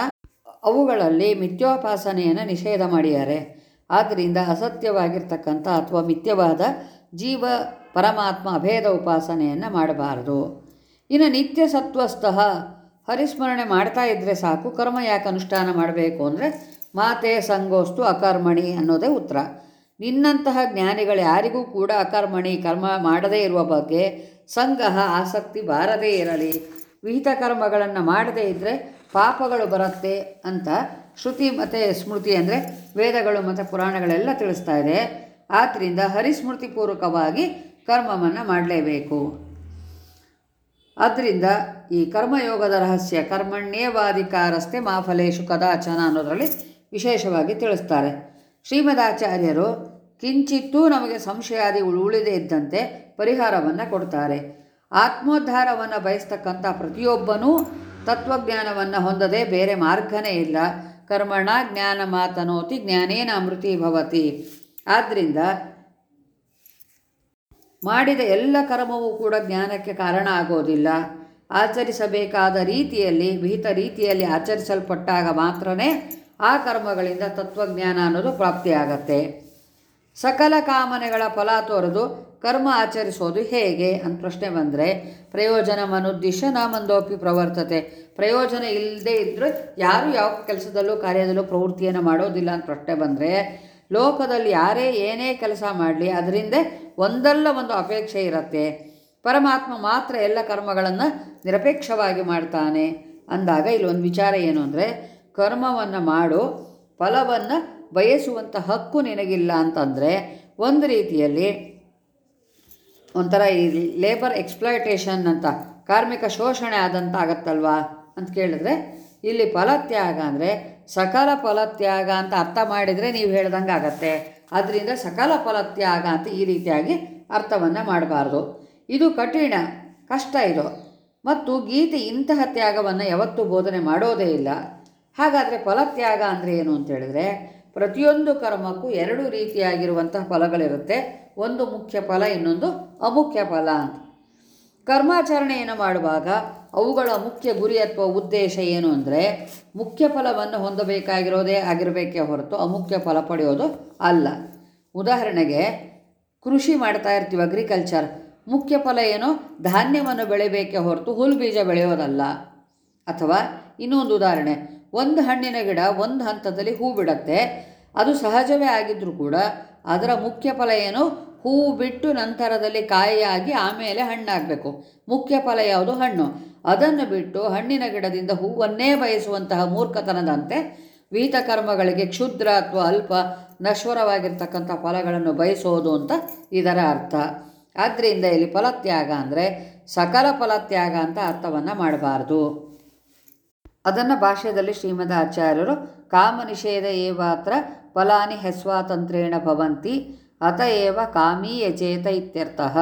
ಅವುಗಳಲ್ಲಿ ಮಿಥ್ಯೋಪಾಸನೆಯನ್ನು ನಿಷೇಧ ಮಾಡಿದ್ದಾರೆ. ಆದ್ದರಿಂದ ಅಸತ್ಯವಾಗಿರ್ತಕ್ಕಂಥ ಅಥವಾ ಮಿಥ್ಯವಾದ ಜೀವ ಪರಮಾತ್ಮ ಅಭೇದ ಉಪಾಸನೆಯನ್ನು ಮಾಡಬಾರದು. ಇನ್ನು ನಿತ್ಯ ಸತ್ವಸ್ಥಹ ಹರಿಸ್ಮರಣೆ ಮಾಡ್ತಾ ಇದ್ದರೆ ಸಾಕು, ಕರ್ಮ ಯಾಕೆ ಅನುಷ್ಠಾನ ಮಾಡಬೇಕು ಅಂದರೆ ಮಾತೆ ಸಂಗೋಸ್ತು ಅಕರ್ಮಣಿ ಅನ್ನೋದೇ ಉತ್ತರ. ನಿನ್ನಂತಹ ಜ್ಞಾನಿಗಳು ಯಾರಿಗೂ ಕೂಡ ಅಕರ್ಮಣಿ, ಕರ್ಮ ಮಾಡದೇ ಇರುವ ಬಗ್ಗೆ ಸಂಘಹ ಆಸಕ್ತಿ ಬಾರದೇ ಇರಲಿ. ವಿಹಿತ ಕರ್ಮಗಳನ್ನು ಮಾಡದೇ ಇದ್ದರೆ ಪಾಪಗಳು ಬರುತ್ತೆ ಅಂತ ಶ್ರುತಿ ಮತ್ತು ಸ್ಮೃತಿ ಅಂದರೆ ವೇದಗಳು ಮತ್ತು ಪುರಾಣಗಳೆಲ್ಲ ತಿಳಿಸ್ತಾ ಇದೆ. ಆದ್ದರಿಂದ ಹರಿಸ್ಮೃತಿಪೂರ್ವಕವಾಗಿ ಕರ್ಮವನ್ನು ಮಾಡಲೇಬೇಕು. ಆದ್ದರಿಂದ ಈ ಕರ್ಮಯೋಗದ ರಹಸ್ಯ ಕರ್ಮಣ್ಯೇವಾಧಿಕಾರಸ್ಥೆ ಮಾಫಲೇಶು ಕದಾಚನ ಅನ್ನೋದರಲ್ಲಿ ವಿಶೇಷವಾಗಿ ತಿಳಿಸ್ತಾರೆ. ಶ್ರೀಮದಾಚಾರ್ಯರು ಕಿಂಚಿತ್ತೂ ನಮಗೆ ಸಂಶಯಾದಿ ಉಳಿದೇ ಇದ್ದಂತೆ ಪರಿಹಾರವನ್ನು ಕೊಡ್ತಾರೆ. ಆತ್ಮೋದ್ಧಾರವನ್ನು ಬಯಸ್ತಕ್ಕಂಥ ಪ್ರತಿಯೊಬ್ಬನೂ ತತ್ವಜ್ಞಾನವನ್ನು ಹೊಂದದೆ ಬೇರೆ ಮಾರ್ಗನೇ ಇಲ್ಲ. ಕರ್ಮಣ ಜ್ಞಾನ ಮಾತನೋತಿ ಜ್ಞಾನೇನ ಅಮೃತಿ ಭವತಿ. ಆದ್ದರಿಂದ ಮಾಡಿದ ಎಲ್ಲ ಕರ್ಮವೂ ಕೂಡ ಜ್ಞಾನಕ್ಕೆ ಕಾರಣ ಆಗೋದಿಲ್ಲ. ಆಚರಿಸಬೇಕಾದ ರೀತಿಯಲ್ಲಿ, ವಿಹಿತ ರೀತಿಯಲ್ಲಿ ಆಚರಿಸಲ್ಪಟ್ಟಾಗ ಮಾತ್ರನೇ ಆ ಕರ್ಮಗಳಿಂದ ತತ್ವಜ್ಞಾನ ಅನ್ನೋದು ಪ್ರಾಪ್ತಿಯಾಗತ್ತೆ. ಸಕಲ ಕಾಮನೆಗಳ ಫಲ ತೋರದು ಕರ್ಮ ಆಚರಿಸೋದು ಹೇಗೆ ಅಂತ ಪ್ರಶ್ನೆ ಬಂದರೆ, ಪ್ರಯೋಜನ ಮನುದ್ದಿಶ ನಾಮಂದೋಪಿ ಮಂದೋಪಿ ಪ್ರವರ್ತತೆ. ಪ್ರಯೋಜನ ಇಲ್ಲದೆ ಇದ್ದರೆ ಯಾರು ಯಾವ ಕೆಲಸದಲ್ಲೂ ಕಾರ್ಯದಲ್ಲೂ ಪ್ರವೃತ್ತಿಯನ್ನು ಮಾಡೋದಿಲ್ಲ ಅಂತ ಪ್ರಶ್ನೆ ಬಂದರೆ, ಲೋಕದಲ್ಲಿ ಯಾರೇ ಏನೇ ಕೆಲಸ ಮಾಡಲಿ, ಅದರಿಂದ ಒಂದಲ್ಲ ಒಂದು ಅಪೇಕ್ಷೆ ಇರುತ್ತೆ. ಪರಮಾತ್ಮ ಮಾತ್ರ ಎಲ್ಲ ಕರ್ಮಗಳನ್ನು ನಿರಪೇಕ್ಷವಾಗಿ ಮಾಡ್ತಾನೆ. ಅಂದಾಗ ಇಲ್ಲಿ ಒಂದು ವಿಚಾರ ಏನು ಅಂದರೆ, ಕರ್ಮವನ್ನು ಮಾಡು, ಫಲವನ್ನು ಬಯಸುವಂಥ ಹಕ್ಕು ನಿನಗಿಲ್ಲ ಅಂತಂದರೆ, ಒಂದು ರೀತಿಯಲ್ಲಿ ಒಂಥರ ಈ ಲೇಬರ್ ಎಕ್ಸ್ಪ್ಲಾಯ್ಟೇಷನ್ ಅಂತ, ಕಾರ್ಮಿಕ ಶೋಷಣೆ ಆದಂತ ಆಗತ್ತಲ್ವಾ ಅಂತ ಕೇಳಿದ್ರೆ, ಇಲ್ಲಿ ಫಲತ್ಯಾಗ ಅಂದರೆ ಸಕಲ ಫಲತ್ಯಾಗ ಅಂತ ಅರ್ಥ ಮಾಡಿದರೆ ನೀವು ಹೇಳ್ದಂಗೆ ಆಗತ್ತೆ. ಅದರಿಂದ ಸಕಲ ಫಲತ್ಯಾಗ ಅಂತ ಈ ರೀತಿಯಾಗಿ ಅರ್ಥವನ್ನು ಮಾಡಬಾರ್ದು. ಇದು ಕಠಿಣ, ಕಷ್ಟ ಇದು. ಮತ್ತು ಗೀತೆ ಇಂತಹ ತ್ಯಾಗವನ್ನು ಯಾವತ್ತೂ ಬೋಧನೆ ಮಾಡೋದೇ ಇಲ್ಲ. ಹಾಗಾದರೆ ಫಲತ್ಯಾಗ ಅಂದರೆ ಏನು ಅಂತ ಹೇಳಿದ್ರೆ, ಪ್ರತಿಯೊಂದು ಕರ್ಮಕ್ಕೂ ಎರಡು ರೀತಿಯಾಗಿರುವಂತಹ ಫಲಗಳಿರುತ್ತೆ. ಒಂದು ಮುಖ್ಯ ಫಲ, ಇನ್ನೊಂದು ಅಮುಖ್ಯ ಫಲ ಅಂತ. ಕರ್ಮಾಚರಣೆಯನ್ನು ಮಾಡುವಾಗ ಅವುಗಳ ಮುಖ್ಯ ಗುರಿ ಅಥವಾ ಉದ್ದೇಶ ಏನು ಅಂದರೆ ಮುಖ್ಯ ಫಲವನ್ನು ಹೊಂದಬೇಕಾಗಿರೋದೇ ಆಗಿರಬೇಕೇ ಹೊರತು ಅಮುಖ್ಯ ಫಲ ಪಡೆಯೋದು ಅಲ್ಲ. ಉದಾಹರಣೆಗೆ ಕೃಷಿ ಮಾಡ್ತಾ ಇರ್ತೀವಿ ಅಗ್ರಿಕಲ್ಚರ್ ಮುಖ್ಯ ಫಲ ಏನು? ಧಾನ್ಯವನ್ನು ಬೆಳಿಬೇಕೇ ಹೊರತು ಹುಲ್ ಬೀಜ ಬೆಳೆಯೋದಲ್ಲ. ಅಥವಾ ಇನ್ನೊಂದು ಉದಾಹರಣೆ, ಒಂದು ಹಣ್ಣಿನ ಗಿಡ ಒಂದು ಹಂತದಲ್ಲಿ ಹೂ ಬಿಡತ್ತೆ, ಅದು ಸಹಜವೇ ಆಗಿದ್ದರೂ ಕೂಡ ಅದರ ಮುಖ್ಯ ಫಲ ಏನು? ಹೂವು ಬಿಟ್ಟು ನಂತರದಲ್ಲಿ ಕಾಯಿಯಾಗಿ ಆಮೇಲೆ ಹಣ್ಣಾಗಬೇಕು. ಮುಖ್ಯ ಫಲ ಯಾವುದು? ಹಣ್ಣು. ಅದನ್ನು ಬಿಟ್ಟು ಹಣ್ಣಿನ ಗಿಡದಿಂದ ಹೂವನ್ನೇ ಬಯಸುವಂತಹ ಮೂರ್ಖತನದಂತೆ ವಿಹಿತ ಕರ್ಮಗಳಿಗೆ ಕ್ಷುದ್ರ ಅಥವಾ ಅಲ್ಪ ನಶ್ವರವಾಗಿರ್ತಕ್ಕಂಥ ಫಲಗಳನ್ನು ಬಯಸೋದು ಅಂತ ಇದರ ಅರ್ಥ. ಆದ್ದರಿಂದ ಇಲ್ಲಿ ಫಲತ್ಯಾಗ ಅಂದರೆ ಸಕಲ ಫಲತ್ಯಾಗ ಅಂತ ಅರ್ಥವನ್ನು ಮಾಡಬಾರ್ದು. ಅದನ್ನು ಭಾಷ್ಯದಲ್ಲಿ ಶ್ರೀಮದ ಆಚಾರ್ಯರು ಕಾಮನಿಷೇಧ ಏವಾತ್ರ ಫಲಾನಿ ಹೆಸ್ವಾತಂತ್ರೇಣ ಭವಂತಿ ಅತಏವ ಕಾಮೀ ಯಚೇತ ಇತ್ಯರ್ಥಃ,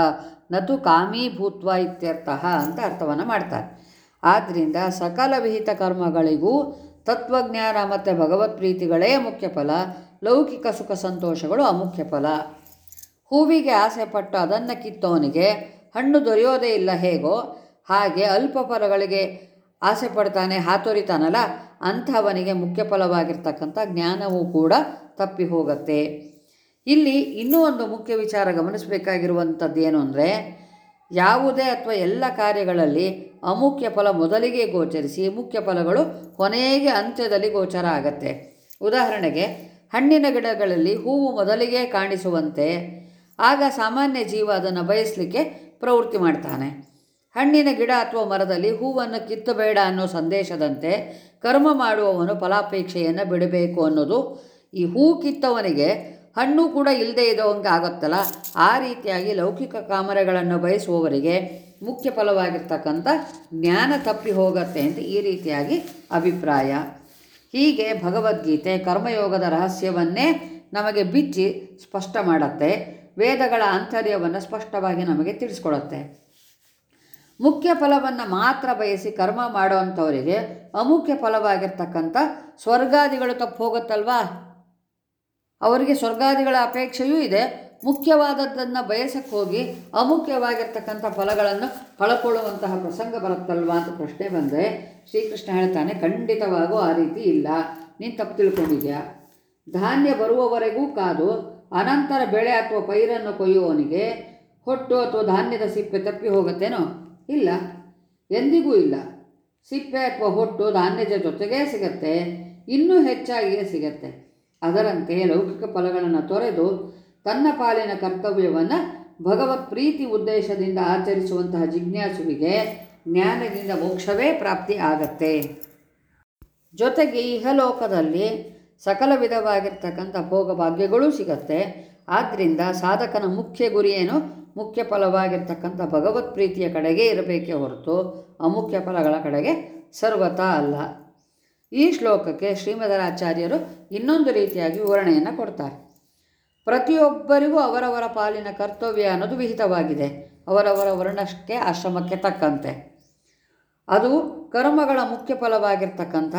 ನತು ಕಾಮೀ ಭೂತ್ವ ಇತ್ಯರ್ಥ ಅಂತ ಅರ್ಥವನ್ನು ಮಾಡ್ತಾರೆ. ಆದ್ದರಿಂದ ಸಕಲ ವಿಹಿತ ಕರ್ಮಗಳಿಗೂ ತತ್ವಜ್ಞಾನ ಮತ್ತು ಭಗವತ್ ಪ್ರೀತಿಗಳೇ ಮುಖ್ಯ ಫಲ, ಲೌಕಿಕ ಸುಖ ಸಂತೋಷಗಳು ಅಮುಖ್ಯ ಫಲ. ಹೂವಿಗೆ ಆಸೆ ಪಟ್ಟು ಅದನ್ನು ಕಿತ್ತವನಿಗೆ ಹಣ್ಣು ದೊರೆಯೋದೇ ಇಲ್ಲ ಹೇಗೋ ಹಾಗೆ ಅಲ್ಪ ಫಲಗಳಿಗೆ ಆಸೆ ಪಡ್ತಾನೆ, ಹಾತೊರಿತಾನಲ್ಲ, ಅಂಥವನಿಗೆ ಮುಖ್ಯ ಫಲವಾಗಿರ್ತಕ್ಕಂಥ ಜ್ಞಾನವೂ ಕೂಡ ತಪ್ಪಿ ಹೋಗುತ್ತೆ. ಇಲ್ಲಿ ಇನ್ನೂ ಒಂದು ಮುಖ್ಯ ವಿಚಾರ ಗಮನಿಸಬೇಕಾಗಿರುವಂಥದ್ದು ಏನು ಅಂದರೆ, ಯಾವುದೇ ಅಥವಾ ಎಲ್ಲ ಕಾರ್ಯಗಳಲ್ಲಿ ಅಮುಖ್ಯ ಫಲ ಮೊದಲಿಗೆ ಗೋಚರಿಸಿ ಮುಖ್ಯ ಫಲಗಳು ಕೊನೆಗೆ ಅಂತ್ಯದಲ್ಲಿ ಗೋಚರ ಆಗತ್ತೆ. ಉದಾಹರಣೆಗೆ, ಹಣ್ಣಿನ ಗಿಡಗಳಲ್ಲಿ ಹೂವು ಮೊದಲಿಗೆ ಕಾಣಿಸುವಂತೆ, ಆಗ ಸಾಮಾನ್ಯ ಜೀವ ಅದನ್ನು ಬಯಸಲಿಕ್ಕೆ ಪ್ರವೃತ್ತಿ ಮಾಡ್ತಾನೆ. ಹಣ್ಣಿನ ಗಿಡ ಅಥವಾ ಮರದಲ್ಲಿ ಹೂವನ್ನು ಕಿತ್ತಬೇಡ ಅನ್ನೋ ಸಂದೇಶದಂತೆ ಕರ್ಮ ಮಾಡುವವನು ಫಲಾಪೇಕ್ಷೆಯನ್ನು ಬಿಡಬೇಕು ಅನ್ನೋದು ಈ ಹೂ ಕಿತ್ತವನಿಗೆ ಹಣ್ಣು ಕೂಡ ಇಲ್ಲದೇ ಇದ್ದವಂಗೆ ಆಗುತ್ತಲ್ಲ, ಆ ರೀತಿಯಾಗಿ ಲೌಕಿಕ ಕಾಮರೆಗಳನ್ನು ಬಯಸುವವರಿಗೆ ಮುಖ್ಯ ಫಲವಾಗಿರ್ತಕ್ಕಂಥ ಜ್ಞಾನ ತಪ್ಪಿ ಹೋಗುತ್ತೆ ಅಂತ ಈ ರೀತಿಯಾಗಿ ಅಭಿಪ್ರಾಯ. ಹೀಗೆ ಭಗವದ್ಗೀತೆ ಕರ್ಮಯೋಗದ ರಹಸ್ಯವನ್ನೇ ನಮಗೆ ಬಿಚ್ಚಿ ಸ್ಪಷ್ಟ ಮಾಡುತ್ತೆ, ವೇದಗಳ ಆಂತರ್ಯವನ್ನು ಸ್ಪಷ್ಟವಾಗಿ ನಮಗೆ ತಿಳಿಸ್ಕೊಡುತ್ತೆ. ಮುಖ್ಯ ಫಲವನ್ನು ಮಾತ್ರ ಬಯಸಿ ಕರ್ಮ ಮಾಡುವಂಥವರಿಗೆ ಅಮುಖ್ಯ ಫಲವಾಗಿರ್ತಕ್ಕಂಥ ಸ್ವರ್ಗಾದಿಗಳು ತಪ್ಪು ಹೋಗುತ್ತಲ್ವಾ? ಅವರಿಗೆ ಸ್ವರ್ಗಾದಿಗಳ ಅಪೇಕ್ಷೆಯೂ ಇದೆ. ಮುಖ್ಯವಾದದ್ದನ್ನು ಬಯಸಕ್ಕೆ ಹೋಗಿ ಅಮುಖ್ಯವಾಗಿರ್ತಕ್ಕಂಥ ಫಲಗಳನ್ನು ಕಳ್ಕೊಳ್ಳುವಂತಹ ಪ್ರಸಂಗ ಬರುತ್ತಲ್ವಾ ಅಂತ ಪ್ರಶ್ನೆ ಬಂದರೆ ಶ್ರೀಕೃಷ್ಣ ಹೇಳ್ತಾನೆ, ಖಂಡಿತವಾಗೂ ಆ ರೀತಿ ಇಲ್ಲ. ನೀನು ತಪ್ಪು ತಿಳ್ಕೊಂಡಿದ್ಯಾ? ಧಾನ್ಯ ಬರುವವರೆಗೂ ಕಾದು ಅನಂತರ ಬೆಳೆ ಅಥವಾ ಪೈರನ್ನು ಕೊಯ್ಯುವವನಿಗೆ ಹೊಟ್ಟು ಅಥವಾ ಧಾನ್ಯದ ಸಿಪ್ಪೆ ತಪ್ಪಿ ಹೋಗುತ್ತೇನೋ? ಇಲ್ಲ. ಎಂದಿಗೂ ಇಲ್ಲ. ಸಿಪ್ಪೆ ಅಥವಾ ಹೊಟ್ಟು ಧಾನ್ಯದ ಜೊತೆಗೇ ಸಿಗತ್ತೆ, ಇನ್ನೂ ಹೆಚ್ಚಾಗಿಯೇ ಸಿಗತ್ತೆ. ಅದರಂತೆ ಲೌಕಿಕ ಫಲಗಳನ್ನು ತೊರೆದು ತನ್ನ ಪಾಲಿನ ಕರ್ತವ್ಯವನ್ನು ಭಗವತ್ ಪ್ರೀತಿ ಉದ್ದೇಶದಿಂದ ಆಚರಿಸುವಂತಹ ಜಿಜ್ಞಾಸುವಿಗೆ ಜ್ಞಾನದಿಂದ ಮೋಕ್ಷವೇ ಪ್ರಾಪ್ತಿ ಆಗತ್ತೆ. ಜೊತೆಗೆ ಇಹಲೋಕದಲ್ಲಿ ಸಕಲ ವಿಧವಾಗಿರ್ತಕ್ಕಂಥ ಭೋಗಭಾಗ್ಯಗಳೂ ಸಿಗತ್ತೆ. ಆದ್ದರಿಂದ ಸಾಧಕನ ಮುಖ್ಯ ಗುರಿ ಏನು? ಮುಖ್ಯ ಫಲವಾಗಿರ್ತಕ್ಕಂಥ ಭಗವತ್ ಪ್ರೀತಿಯ ಕಡೆಗೆ ಇರಬೇಕೇ ಹೊರತು ಅಮುಖ್ಯ ಫಲಗಳ ಕಡೆಗೆ ಸರ್ವತಾ ಅಲ್ಲ. ಈ ಶ್ಲೋಕಕ್ಕೆ ಶ್ರೀಮದರಾಚಾರ್ಯರು ಇನ್ನೊಂದು ರೀತಿಯಾಗಿ ವಿವರಣೆಯನ್ನು ಕೊಡ್ತಾರೆ. ಪ್ರತಿಯೊಬ್ಬರಿಗೂ ಅವರವರ ಪಾಲಿನ ಕರ್ತವ್ಯ ಅನ್ನೋದು ವಿಹಿತವಾಗಿದೆ. ಅವರವರ ವರ್ಣಕ್ಕೆ ಆಶ್ರಮಕ್ಕೆ ತಕ್ಕಂತೆ. ಅದು ಕರ್ಮಗಳ ಮುಖ್ಯ ಫಲವಾಗಿರ್ತಕ್ಕಂಥ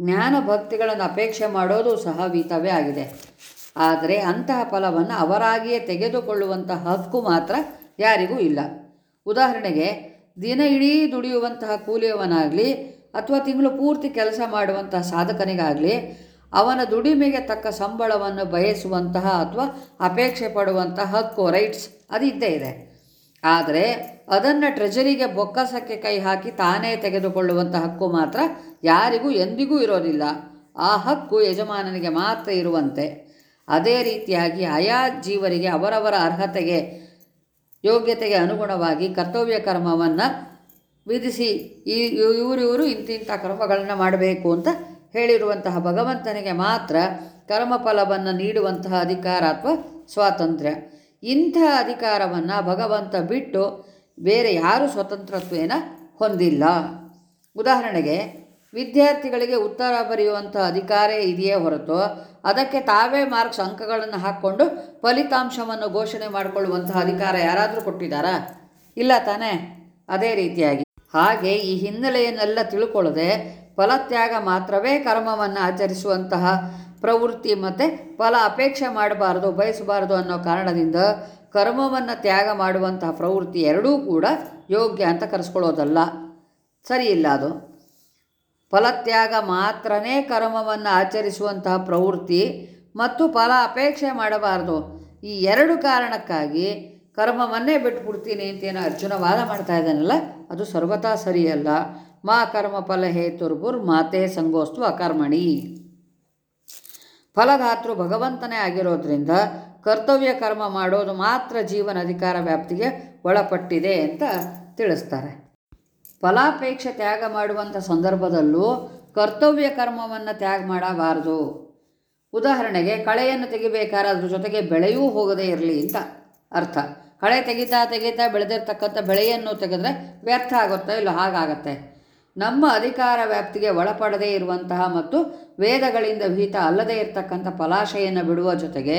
ಜ್ಞಾನ ಭಕ್ತಿಗಳನ್ನು ಅಪೇಕ್ಷೆ ಮಾಡೋದು ಸಹ ವಿಹಿತವೇ ಆಗಿದೆ. ಆದರೆ ಅಂತಹ ಫಲವನ್ನು ಅವರಾಗಿಯೇ ತೆಗೆದುಕೊಳ್ಳುವಂತಹ ಹಕ್ಕು ಮಾತ್ರ ಯಾರಿಗೂ ಇಲ್ಲ. ಉದಾಹರಣೆಗೆ, ದಿನ ಇಡೀ ದುಡಿಯುವಂತಹ ಕೂಲಿಯವನಾಗಲಿ ಅಥವಾ ತಿಂಗಳು ಪೂರ್ತಿ ಕೆಲಸ ಮಾಡುವಂತಹ ಸಾಧಕನಿಗಾಗಲಿ, ಅವನ ದುಡಿಮೆಗೆ ತಕ್ಕ ಸಂಬಳವನ್ನು ಬಯಸುವಂತಹ ಅಥವಾ ಅಪೇಕ್ಷೆ ಪಡುವಂತಹ ಹಕ್ಕು ರೈಟ್ಸ್ ಅದು ಇದ್ದೇ ಇದೆ. ಆದರೆ ಅದನ್ನು ಟ್ರೆಜರಿಗೆ ಬೊಕ್ಕಸಕ್ಕೆ ಕೈ ಹಾಕಿ ತಾನೇ ತೆಗೆದುಕೊಳ್ಳುವಂಥ ಹಕ್ಕು ಮಾತ್ರ ಯಾರಿಗೂ ಎಂದಿಗೂ ಇರೋದಿಲ್ಲ. ಆ ಹಕ್ಕು ಯಜಮಾನನಿಗೆ ಮಾತ್ರ ಇರುವಂತೆ. ಅದೇ ರೀತಿಯಾಗಿ ಆಯಾ ಜೀವರಿಗೆ ಅವರವರ ಅರ್ಹತೆಗೆ, ಯೋಗ್ಯತೆಗೆ ಅನುಗುಣವಾಗಿ ಕರ್ತವ್ಯ ಕರ್ಮವನ್ನು ವಿಧಿಸಿ ಈ ಇವರಿವರು ಇಂತಿಂಥ ಕರ್ಮಗಳನ್ನು ಮಾಡಬೇಕು ಅಂತ ಹೇಳಿರುವಂತಹ ಭಗವಂತನಿಗೆ ಮಾತ್ರ ಕರ್ಮಫಲವನ್ನು ನೀಡುವಂತಹ ಅಧಿಕಾರ ಅಥವಾ ಸ್ವಾತಂತ್ರ್ಯ. ಇಂಥ ಅಧಿಕಾರವನ್ನು ಭಗವಂತ ಬಿಟ್ಟು ಬೇರೆ ಯಾರೂ ಸ್ವತಂತ್ರತ್ವೇನ ಹೊಂದಿಲ್ಲ. ಉದಾಹರಣೆಗೆ ವಿದ್ಯಾರ್ಥಿಗಳಿಗೆ ಉತ್ತರ ಬರೆಯುವಂಥ ಅಧಿಕಾರ ಇದೆಯೇ ಹೊರತು ಅದಕ್ಕೆ ತಾವೇ ಮಾರ್ಕ್ಸ್ ಅಂಕಗಳನ್ನು ಹಾಕ್ಕೊಂಡು ಫಲಿತಾಂಶವನ್ನು ಘೋಷಣೆ ಮಾಡಿಕೊಳ್ಳುವಂತಹ ಅಧಿಕಾರ ಯಾರಾದರೂ ಕೊಟ್ಟಿದ್ದಾರಾ? ಇಲ್ಲ ತಾನೇ. ಅದೇ ರೀತಿಯಾಗಿ. ಹಾಗೆ ಈ ಹಿನ್ನೆಲೆಯನ್ನೆಲ್ಲ ತಿಳ್ಕೊಳ್ಳದೆ ಫಲತ್ಯಾಗ ಮಾತ್ರವೇ ಕರ್ಮವನ್ನು ಆಚರಿಸುವಂತಹ ಪ್ರವೃತ್ತಿ ಮತ್ತು ಫಲ ಅಪೇಕ್ಷೆ ಮಾಡಬಾರದು, ಬಯಸಬಾರದು ಅನ್ನೋ ಕಾರಣದಿಂದ ಕರ್ಮವನ್ನು ತ್ಯಾಗ ಮಾಡುವಂತಹ ಪ್ರವೃತ್ತಿ ಎರಡೂ ಕೂಡ ಯೋಗ್ಯ ಅಂತ ಕರೆಸ್ಕೊಳ್ಳೋದಲ್ಲ. ಸರಿ ಇಲ್ಲ ಅದು. ಫಲತ್ಯಾಗ ಮಾತ್ರನೇ ಕರ್ಮವನ್ನು ಆಚರಿಸುವಂತಹ ಪ್ರವೃತ್ತಿ ಮತ್ತು ಫಲ ಅಪೇಕ್ಷೆ ಮಾಡಬಾರದು. ಈ ಎರಡು ಕಾರಣಕ್ಕಾಗಿ ಕರ್ಮವನ್ನೇ ಬಿಟ್ಬಿಡ್ತೀನಿ ಅಂತೇನು ಅರ್ಜುನ ವಾದ ಮಾಡ್ತಾ ಇದ್ದಾನಲ್ಲ, ಅದು ಸರ್ವತಾ ಸರಿಯಲ್ಲ. ಮಾ ಕರ್ಮ ಫಲ ಹೇತುರ್ಬುರ್ ಮಾತೆ ಸಂಗೋಸ್ತು ಅಕರ್ಮಣಿ. ಫಲದಾತೃ ಭಗವಂತನೇ ಆಗಿರೋದ್ರಿಂದ ಕರ್ತವ್ಯ ಕರ್ಮ ಮಾಡೋದು ಮಾತ್ರ ಜೀವನ ಅಧಿಕಾರ ವ್ಯಾಪ್ತಿಗೆ ಒಳಪಟ್ಟಿದೆ ಅಂತ ತಿಳಿಸ್ತಾರೆ. ಫಲಾಪೇಕ್ಷೆ ತ್ಯಾಗ ಮಾಡುವಂಥ ಸಂದರ್ಭದಲ್ಲೂ ಕರ್ತವ್ಯ ಕರ್ಮವನ್ನು ತ್ಯಾಗ ಮಾಡಬಾರದು. ಉದಾಹರಣೆಗೆ ಕಳೆಯನ್ನು ತೆಗಿಬೇಕಾದ್ರೆ ಅದ್ರ ಜೊತೆಗೆ ಬೆಳೆಯೂ ಹೋಗದೇ ಇರಲಿ ಅಂತ ಅರ್ಥ. ಕಳೆ ತೆಗಿತಾ ತೆಗಿತಾ ಬೆಳೆದಿರ್ತಕ್ಕಂಥ ಬೆಳೆಯನ್ನು ತೆಗೆದ್ರೆ ವ್ಯರ್ಥ ಆಗುತ್ತೋ ಇಲ್ಲ ಹಾಗಾಗತ್ತೆ. ನಮ್ಮ ಅಧಿಕಾರ ವ್ಯಾಪ್ತಿಗೆ ಒಳಪಡದೇ ಇರುವಂತಹ ಮತ್ತು ವೇದಗಳಿಂದ ಭೀತ ಅಲ್ಲದೇ ಇರತಕ್ಕಂಥ ಫಲಾಶಯನ್ನು ಬಿಡುವ ಜೊತೆಗೆ